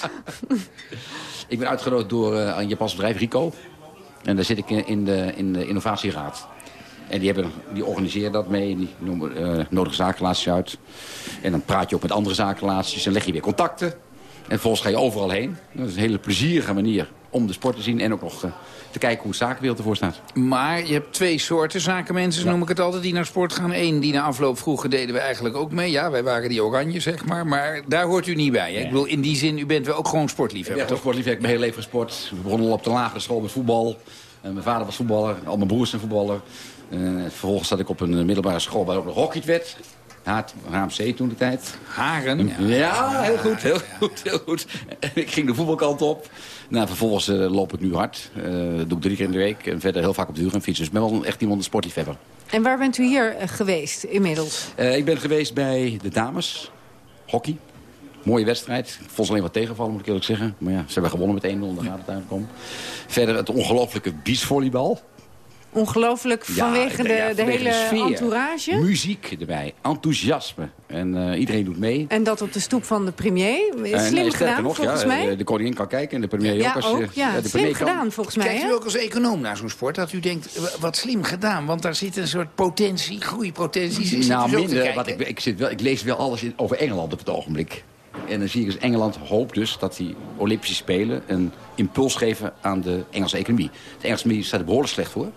Ik ben uitgenodigd door eh, een Japans bedrijf, Rico. En daar zit ik in in de, in de innovatieraad. En die, hebben, die organiseren dat mee. Die noemen eh nodige zakenrelaties uit. En dan praat je ook met andere zakenrelaties. En leg je weer contacten. En vervolgens ga je overal heen. Dat is een hele plezierige manier om de sport te zien. En ook nog eh, te kijken hoe het zakenwereld ervoor staat. Maar je hebt twee soorten zakenmensen, noem ik het altijd, die naar sport gaan. Eén die na afloop vroeger deden we eigenlijk ook mee. Ja, wij waren die oranje, zeg maar. Maar daar hoort u niet bij. Hè? Ik bedoel, in die zin, u bent wel ook gewoon sportliefhebber, ben toch? sportliefhebber. Ik heb mijn hele leven gesport. We begonnen al op de lagere school met voetbal. En mijn vader was voetballer. Al mijn broers zijn voetballer. En vervolgens zat ik op een eh, middelbare school waar ook nog hockey werd. HMC toen de tijd. Haren? Ja, heel goed, heel goed, heel goed. En ik ging de voetbalkant op. Nou, vervolgens eh, loop ik nu hard. Eh, dat doe ik drie keer in de week. En verder heel vaak op de fietsen. Dus ik ben wel echt iemand een sportliefhebber. En waar bent u hier eh, geweest inmiddels? Eh, ik ben geweest bij de dames. Hockey. Mooie wedstrijd. Ik vond ze alleen wat tegenvallen, moet ik eerlijk zeggen. Maar ja, ze hebben gewonnen met 1-0, daar gaat het eigenlijk om. Verder het ongelofelijke beachvolleybal. Ongelooflijk vanwege, de, ja, de vanwege hele sfeer. entourage. Muziek erbij, enthousiasme. En eh, iedereen doet mee. En dat op de stoep van de premier. Eh, Slim nee, gedaan, nog, volgens ja, mij. De, de koningin kan kijken en de premier Ja, ook. Als ook, ja. de Slim premier kan. gedaan, volgens mij. Kijkt u ook als econoom naar zo'n sport? Dat u denkt, wat slim gedaan. Want daar zit een soort potentie, groeipotentie. Zit Nou, minder. Want ik, ik, zit wel, ik lees wel alles in, over Engeland op het ogenblik. En dan zie ik dus Engeland hoopt dus dat die Olympische Spelen... een impuls geven aan de Engelse economie. De Engelse economie staat er behoorlijk slecht voor.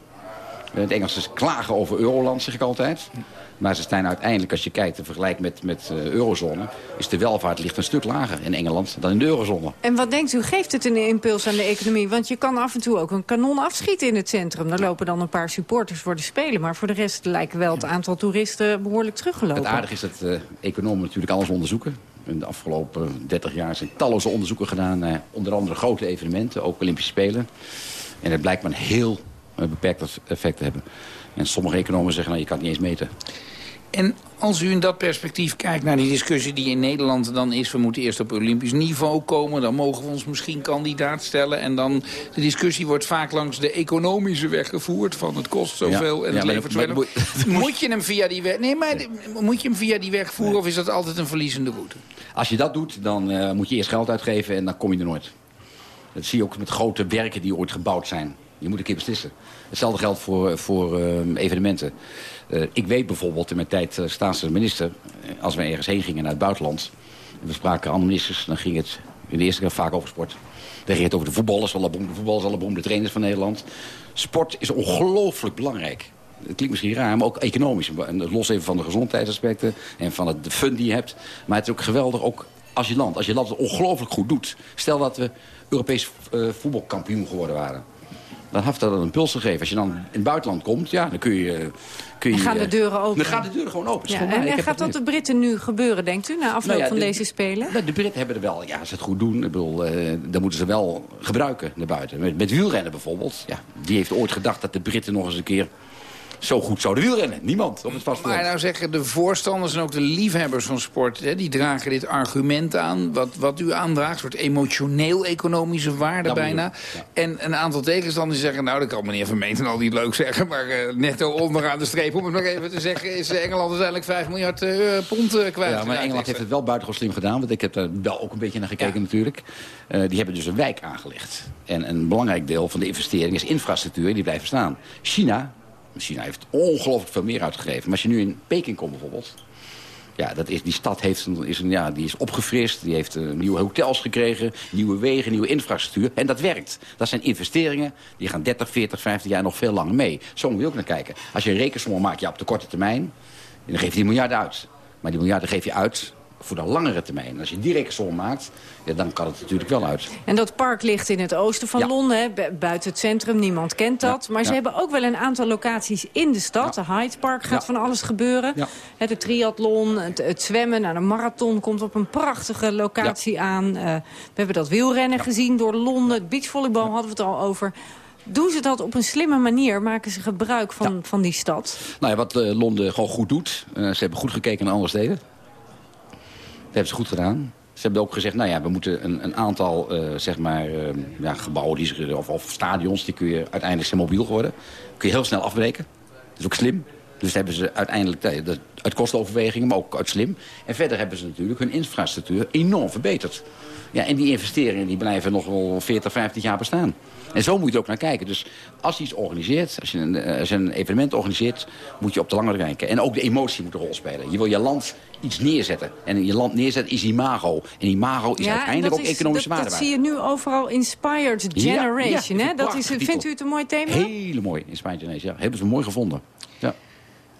Eh, De Engelsen klagen over Euroland, zeg ik altijd. Maar ze zijn uiteindelijk, als je kijkt en vergelijkt met, met eh, eurozone... is de welvaart ligt een stuk lager in Engeland dan in de eurozone. En wat denkt u, geeft het een impuls aan de economie? Want je kan af en toe ook een kanon afschieten in het centrum. Daar lopen dan een paar supporters voor de Spelen. Maar voor de rest lijkt wel het aantal toeristen behoorlijk teruggelopen. Het aardige is dat eh, economen natuurlijk alles onderzoeken. In de afgelopen 30 jaar zijn talloze onderzoeken gedaan... naar onder andere grote evenementen, ook Olympische Spelen. En het blijkt maar een heel beperkt effect te hebben. En sommige economen zeggen, nou, je kan het niet eens meten. En als u in dat perspectief kijkt naar die discussie die in Nederland dan is... we moeten eerst op Olympisch niveau komen, dan mogen we ons misschien kandidaat stellen... en dan de discussie wordt vaak langs de economische weg gevoerd... van het kost zoveel Ja, en ja, het maar levert zoveel. [LAUGHS] Moet je hem via die weg... Nee, maar moet je hem via die weg voeren of is dat altijd een verliezende route? Als je dat doet, dan eh, moet je eerst geld uitgeven en dan kom je er nooit. Dat zie je ook met grote werken die ooit gebouwd zijn. Je moet een keer beslissen. Hetzelfde geldt voor, voor eh, evenementen. Eh, ik weet bijvoorbeeld in mijn tijd uh, staatsminister... eh, als we ergens heen gingen naar het buitenland... en we spraken andere ministers, dan ging het in de eerste keer vaak over sport. Dan ging het over de voetballers, alle beroemde voetballers, alle beroemde trainers van Nederland. Sport is ongelooflijk belangrijk. Het klinkt misschien raar, maar ook economisch. En los even van de gezondheidsaspecten en van het, fun die je hebt. Maar het is ook geweldig, ook als je land. Als je land het ongelooflijk goed doet. Stel dat we Europees voetbalkampioen geworden waren. Dan heeft dat een puls gegeven. Als je dan in het buitenland komt, ja, dan kun je... Kun je dan gaan de deuren open. Dan gaan de deuren gewoon open. Ja, en, en gaat dat de Britten nu gebeuren, denkt u, na afloop nou ja, van de, deze Spelen? De, de Britten hebben er wel, ja, als ze het goed doen, ik bedoel, uh, dan moeten ze wel gebruiken naar buiten. Met, met wielrennen bijvoorbeeld, ja, die heeft ooit gedacht dat de Britten nog eens een keer zo goed zouden wielrennen. Niemand op het vasteland. Maar nou zeggen de voorstanders en ook de liefhebbers van sport... Hè, die dragen dit argument aan, wat, wat u aandraagt... een soort emotioneel-economische waarde Dat bijna. Ja. En een aantal tegenstanders zeggen... nou, dat kan meneer Vermeenten al niet leuk zeggen... maar uh, netto onderaan de streep, om het maar even te zeggen... is Engeland uiteindelijk 5 miljard uh, pond uh, kwijt. Ja, maar Engeland heeft het wel buitengewoon slim gedaan... want ik heb daar wel ook een beetje naar gekeken ja. natuurlijk. die hebben dus een wijk aangelegd. En een belangrijk deel van de investering is infrastructuur... die blijven staan. China China heeft ongelooflijk veel meer uitgegeven. Maar als je nu in Peking komt bijvoorbeeld... Ja, dat is, die stad heeft is een, ja, die is opgefrist. Die heeft uh, nieuwe hotels gekregen, nieuwe wegen, nieuwe infrastructuur. En dat werkt. Dat zijn investeringen die gaan 30, 40, 50 jaar nog veel langer mee. Zo moet je ook naar kijken. Als je een rekensommen maakt ja, op de korte termijn... dan geef je die miljarden uit. Maar die miljarden geef je uit voor de langere termijn. Als je direct som maakt, ja, dan kan het natuurlijk wel uit. En dat park ligt in het oosten van Londen, hè, buiten het centrum. Niemand kent dat. maar ze hebben ook wel een aantal locaties in de stad. De Hyde Park gaat van alles gebeuren. Hè, de triathlon, het, het zwemmen, nou, de marathon komt op een prachtige locatie aan. Eh, we hebben dat wielrennen gezien door Londen. Het beachvolleybal hadden we het al over. Doen ze dat op een slimme manier? Maken ze gebruik van, van die stad? Nou ja, wat eh, Londen gewoon goed doet. eh, ze hebben goed gekeken naar andere steden. Hebben ze goed gedaan. Ze hebben ook gezegd, nou ja, we moeten een, een aantal eh, zeg maar, eh, ja, gebouwen die of, of stadions, die kun je uiteindelijk zijn mobiel worden. Kun je heel snel afbreken. Dat is ook slim. Dus hebben ze uiteindelijk, dat- uit kostenoverwegingen, maar ook uit slim. En verder hebben ze natuurlijk hun infrastructuur enorm verbeterd. Ja, en die investeringen die blijven nog wel 40, 50 jaar bestaan. En zo moet je er ook naar kijken. Dus als je iets organiseert, als je een, eh, als je een evenement organiseert... moet je op de lange termijn kijken. En ook de emotie moet een rol spelen. Je wil je land iets neerzetten. En je land neerzetten is imago. En imago is uiteindelijk ook is- economische waarde. dat zie je nu overal Inspired Ja, ja, Generation. hè? Dat is, vindt u het een mooi thema? Hele mooi, Inspired Generation. Ja, hebben ze mooi gevonden.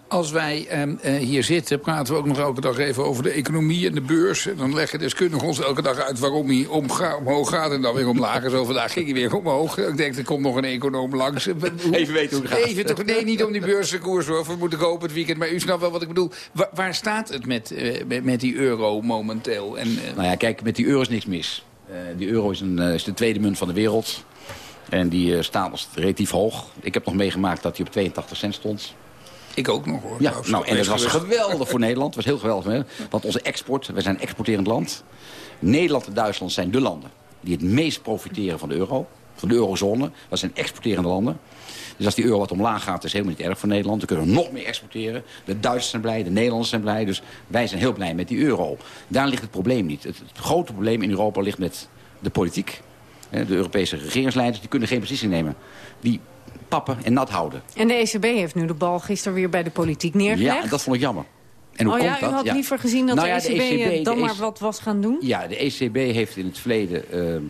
Als wij ehm, eh, hier zitten, praten we ook nog elke dag even over de economie en de beurs. En dan leggen deskundigen ons elke dag uit waarom hij omga- omhoog gaat en dan weer omlaag. En zo vandaag ging hij weer omhoog. Ik denk, er komt nog een econoom langs. [LAUGHS] Even weten hoe het gaat. Even toch, nee, niet om die beurskoers hoor. We moeten kopen het weekend. Maar u snapt wel wat ik bedoel. Waar, waar staat het met, eh, met, met die euro momenteel? En, eh, Nou ja, kijk, met die euro is niks mis. Eh, die euro is, een, is de tweede munt van de wereld. En die staat als relatief hoog. Ik heb nog meegemaakt dat hij op 82 cent stond. Ik ook nog hoor. Ja, nou, en dat was Geweest. geweldig voor Nederland. Was heel geweldig. Hè? Want onze export, we zijn een exporterend land. Nederland en Duitsland zijn de landen die het meest profiteren van de euro. Van de eurozone. Dat zijn exporterende landen. Dus als die euro wat omlaag gaat, is helemaal niet erg voor Nederland. Dan kunnen we nog meer exporteren. De Duitsers zijn blij, de Nederlanders zijn blij. Dus wij zijn heel blij met die euro. Daar ligt het probleem niet. Het, het grote probleem in Europa ligt met de politiek. De Europese regeringsleiders die kunnen geen beslissing nemen. Die pappen en nat houden. En de ECB heeft nu de bal gisteren weer bij de politiek neergelegd. Ja, dat vond ik jammer. En hoe oh komt ja, u dat? had Ja. liever gezien dat Nou de ja, ECB, eh, dan de maar wat was gaan doen? Ja, de ECB heeft in het verleden ehm,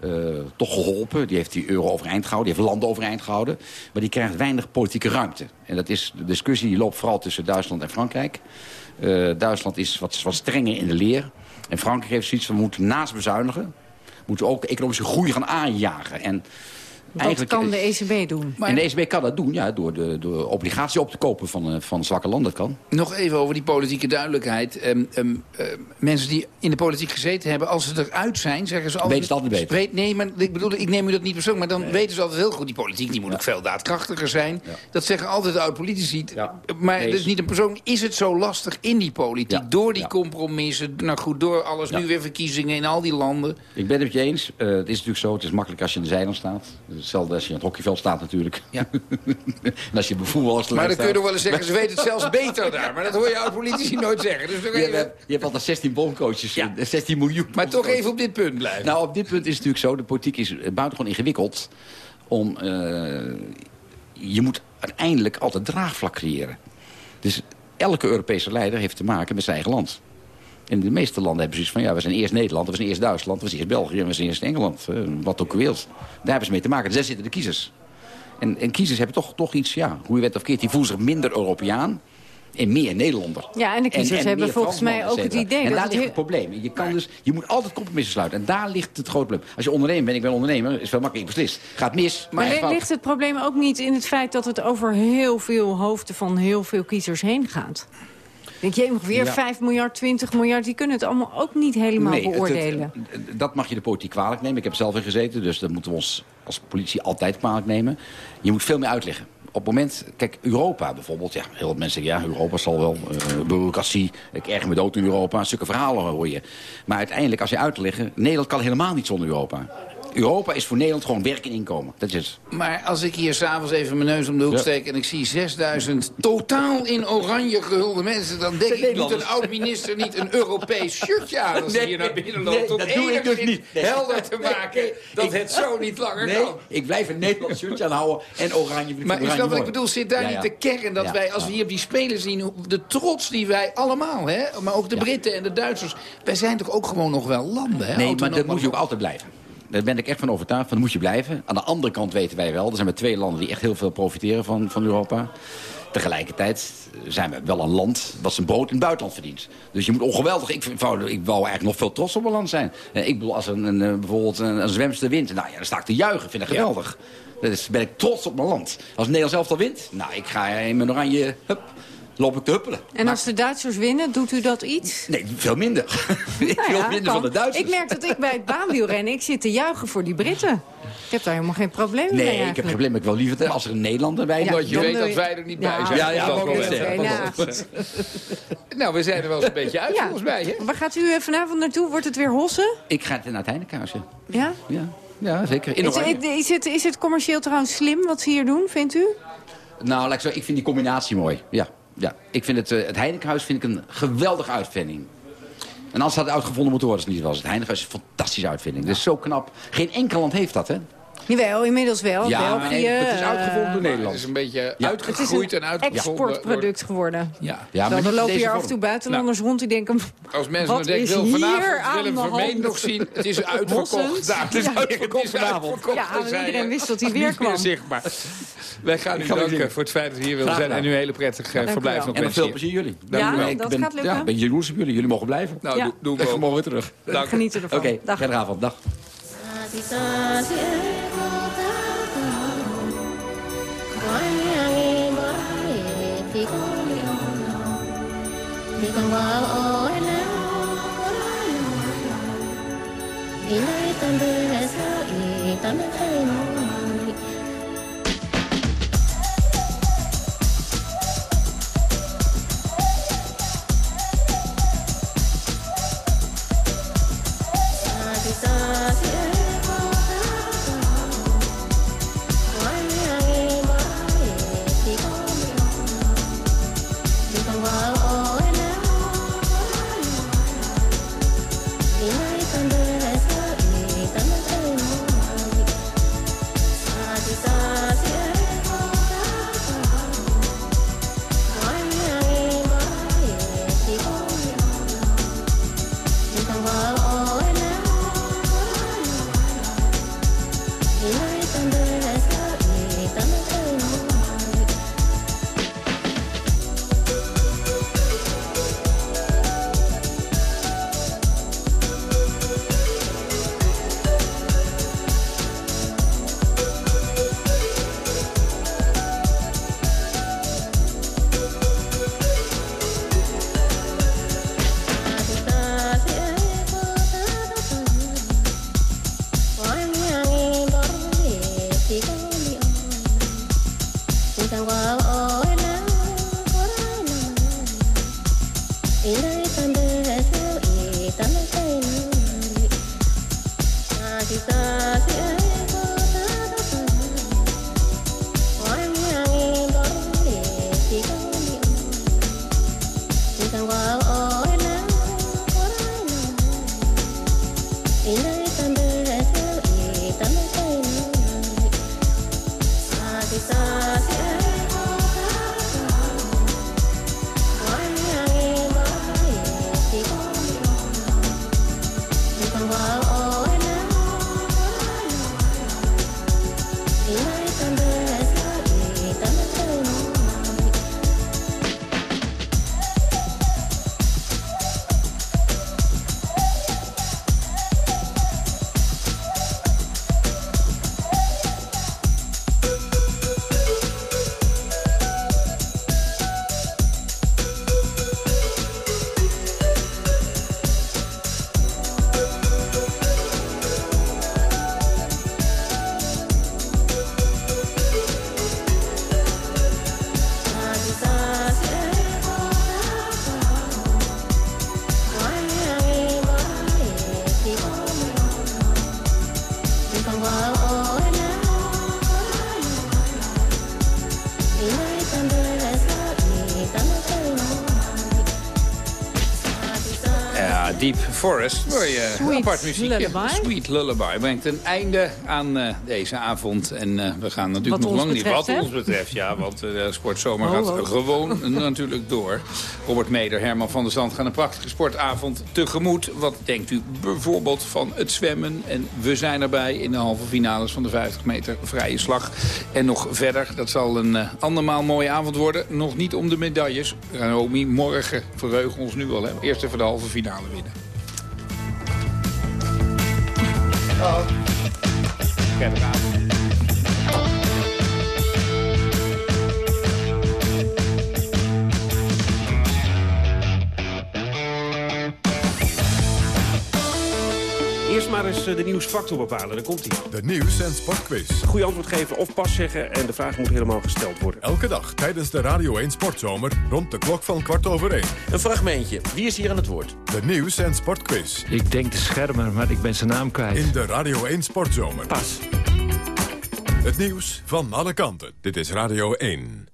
eh, toch geholpen. Die heeft die euro overeind gehouden, die heeft landen overeind gehouden. Maar die krijgt weinig politieke ruimte. En dat is, de discussie die loopt vooral tussen Duitsland en Frankrijk. Eh, Duitsland is wat, wat strenger in de leer. En Frankrijk heeft zoiets van, we moeten naast bezuinigen... moeten ook economische groei gaan aanjagen. En Wat kan de ECB doen? en de ECB kan dat doen, ja, door de door obligatie op te kopen van, eh, van zwakke landen. Dat kan. Nog even over die politieke duidelijkheid. Ehm, ehm, ehm, mensen die in de politiek gezeten hebben, als ze eruit zijn, zeggen ze altijd... Weten ze het altijd beter. Weet, nee, maar ik bedoel, ik neem u dat niet persoonlijk, maar dan weten ze altijd heel goed. Die politiek die moet ook veel daadkrachtiger zijn. Dat zeggen altijd de oud-politici. Maar Nee. dat is niet een persoon. Is het zo lastig in die politiek? Door die compromissen, nou goed, door alles, nu weer verkiezingen in al die landen. Ik ben het met je eens. Eh, het is natuurlijk zo, het is makkelijk als je in de zijland staat. Hetzelfde als je aan het hockeyveld staat natuurlijk. Ja. [LAUGHS] en als je bij voetballers Maar dan kun je nog wel eens zeggen, ze weten het zelfs beter daar. Maar dat hoor je oud-politici nooit zeggen. Dus Je even... hebt, je hebt altijd 16 boncoaches, eh, 16 miljoen. Maar toch even op dit punt blijven. Nou, op dit punt is het natuurlijk zo, de politiek is eh, buitengewoon ingewikkeld. Om, eh, je moet uiteindelijk altijd draagvlak creëren. Dus elke Europese leider heeft te maken met zijn eigen land. En de meeste landen hebben zoiets van, ja, we zijn eerst Nederland, we zijn eerst Duitsland, we zijn eerst België, we zijn eerst Engeland. eh, wat ook wilt. Daar hebben ze mee te maken. Dus daar zitten de kiezers. En, en kiezers hebben toch, toch iets, ja, hoe je weet of keert, die voelen zich minder Europeaan en meer Nederlander. Ja, en de kiezers hebben volgens mij ook et het idee En dat daar het ligt het probleem. Je, kan dus, je moet altijd compromissen sluiten. En daar ligt het grote probleem. Als je ondernemer bent, ik ben ondernemer, is veel makkelijker beslist. Gaat mis, maar, Maar ligt het probleem ook niet in het feit dat het over heel veel hoofden van heel veel kiezers heen gaat? Denk je weer Ja. 5 miljard, 20 miljard, die kunnen het allemaal ook niet helemaal Nee, het- het- beoordelen. dat mag je de politiek kwalijk nemen. Ik heb er zelf in gezeten, dus dat moeten we ons als politie altijd kwalijk nemen. Je moet veel meer uitleggen. Op het moment, kijk, Europa bijvoorbeeld, ja, heel veel mensen zeggen, ja, Europa zal wel, eh, bureaucratie, ik erg me dood in Europa, stukken verhalen hoor je. Maar uiteindelijk, als je uitleggen, Nederland kan helemaal niet zonder Europa. Europa is voor Nederland gewoon werk en inkomen. Dat is het. Maar als ik hier s'avonds even mijn neus om de hoek Ja. steek... en ik zie 6000 totaal in oranje gehulde mensen... dan denk ik, moet een oud-minister niet een Europees shirtje aan... als hij hier naar binnen loopt? nee, om dat doe ik dus niet. Nee. helder te maken nee, dat ik- het zo niet langer Nee, kan. ik blijf een Nederlands shirtje aanhouden en oranje. Maar u snapt wat ik bedoel, zit daar Ja, ja. niet de kern dat Ja, wij, als we hier op die spelen zien... de trots die wij allemaal, hè, maar ook de Britten en de Duitsers... wij zijn toch ook gewoon nog wel landen, hè? Nee, maar dat moet je ook altijd blijven. Daar ben ik echt van overtuigd. Van moet je blijven. Aan de andere kant weten wij wel. Er zijn maar twee landen die echt heel veel profiteren van, van Europa. Tegelijkertijd zijn we wel een land wat zijn brood in het buitenland verdient. Dus je moet ongeweldig... Ik, ik wou eigenlijk nog veel trots op mijn land zijn. Eh, Ik bedoel, als een, een, eh, bijvoorbeeld een, een zwemster wint... Nou ja, dan sta ik te juichen. Ik vind dat geweldig. Dus ben ik trots op mijn land. Als Nederland zelf al wint... Nou, ik ga in mijn oranje... Hup, loop ik te huppelen. En als de Duitsers winnen, doet u dat iets? Nee, veel minder. [LAUGHS] Nou veel minder kan. van de Duitsers. Ik merk dat ik bij het baanwielrennen, ik zit te juichen voor die Britten. Ik heb daar helemaal geen probleem mee Nee, ik heb geen probleem. Ik wil liever als er een Nederlander bij Ja, Omdat je dan weet dat wij er niet Ja, bij zijn. Ja, ja, Dat ook Nou, we zijn er wel eens een beetje uit Ja. volgens mij, hè? Waar gaat u eh, vanavond naartoe? Wordt het weer hossen? Ik ga het naar het Heinekenhuisje. Ja? Ja, ja zeker. In Is, oranje. is, het, is het commercieel trouwens slim wat ze hier doen, vindt u? Nou, laat ik, zo, ik vind die combinatie mooi. Ja, ja. Ik vind het, eh, het Heinekenhuis vind ik een geweldige uitvinding. En als dat uitgevonden moet worden, is het niet wel. Het Heinekenhuis is een fantastische uitvinding. Is zo knap. Geen enkel land heeft dat, hè? Jawel, inmiddels wel. Ja, België. maar nee, het is uitgevonden door eh, Nederland. Het is een beetje Ja. uitgegroeid en Het is een uitgevonden. door- exportproduct geworden. Ja. Ja, Dan niet lopen hier af en toe buitenlanders rond die denken... Als mensen Wat dan denken, is wil hier vanavond aan Willem de Vermeen hand? nog zien. Het is [LAUGHS] uitverkocht. Daar, het is Ja. uitverkocht vanavond. Ja, iedereen wist dat hij weer kwam. Zichtbaar. Wij gaan u danken zien. voor het feit dat u hier Graag zijn. En u een hele prettige verblijf nog En nog veel plezier jullie. Dank Ja, u wel. ik dat ben, gaat lukken. Ja, ik ben jaloers op jullie. Jullie mogen blijven. Nou, Ja. doe, doe we ook. morgen weer terug. Dank. Genieten ervan. Oké, Dag. thì có liệu thì còn vợ ô nó thì lấy tâm đưa là sao ý tâm thấy nó Forest. Mooi, uh, apart muziekje. Lullaby. Sweet Lullaby brengt een einde aan uh, deze avond. En uh, we gaan natuurlijk Wat nog lang betreft, niet... Wat hè? ons betreft, ja. Want de sportzomer gaat oh. gewoon [LAUGHS] natuurlijk door. Robert Meder, Herman van der Zand gaan een prachtige sportavond tegemoet. Wat denkt u bijvoorbeeld van het zwemmen? En we zijn erbij in de halve finales van de 50 meter vrije slag. En nog verder, dat zal een andermaal mooie avond worden. Nog niet om de medailles. Naomi, morgen verheugen ons nu al. Hè. Eerst even de halve finale winnen. Oh. Aan. Eerst maar eens eh, de nieuwsfactor bepalen, daar komt hij. De nieuws- en sportquiz. Goede antwoord geven of pas zeggen en de vraag moet helemaal gesteld worden. Elke dag tijdens de Radio 1 Sportzomer rond de klok van kwart over één. Een fragmentje. Wie is hier aan het woord? De nieuws- en sportquiz. Ik denk de schermer, maar ik ben zijn naam kwijt. In de Radio 1 Sportzomer. Pas. Het nieuws van alle kanten. Dit is Radio 1.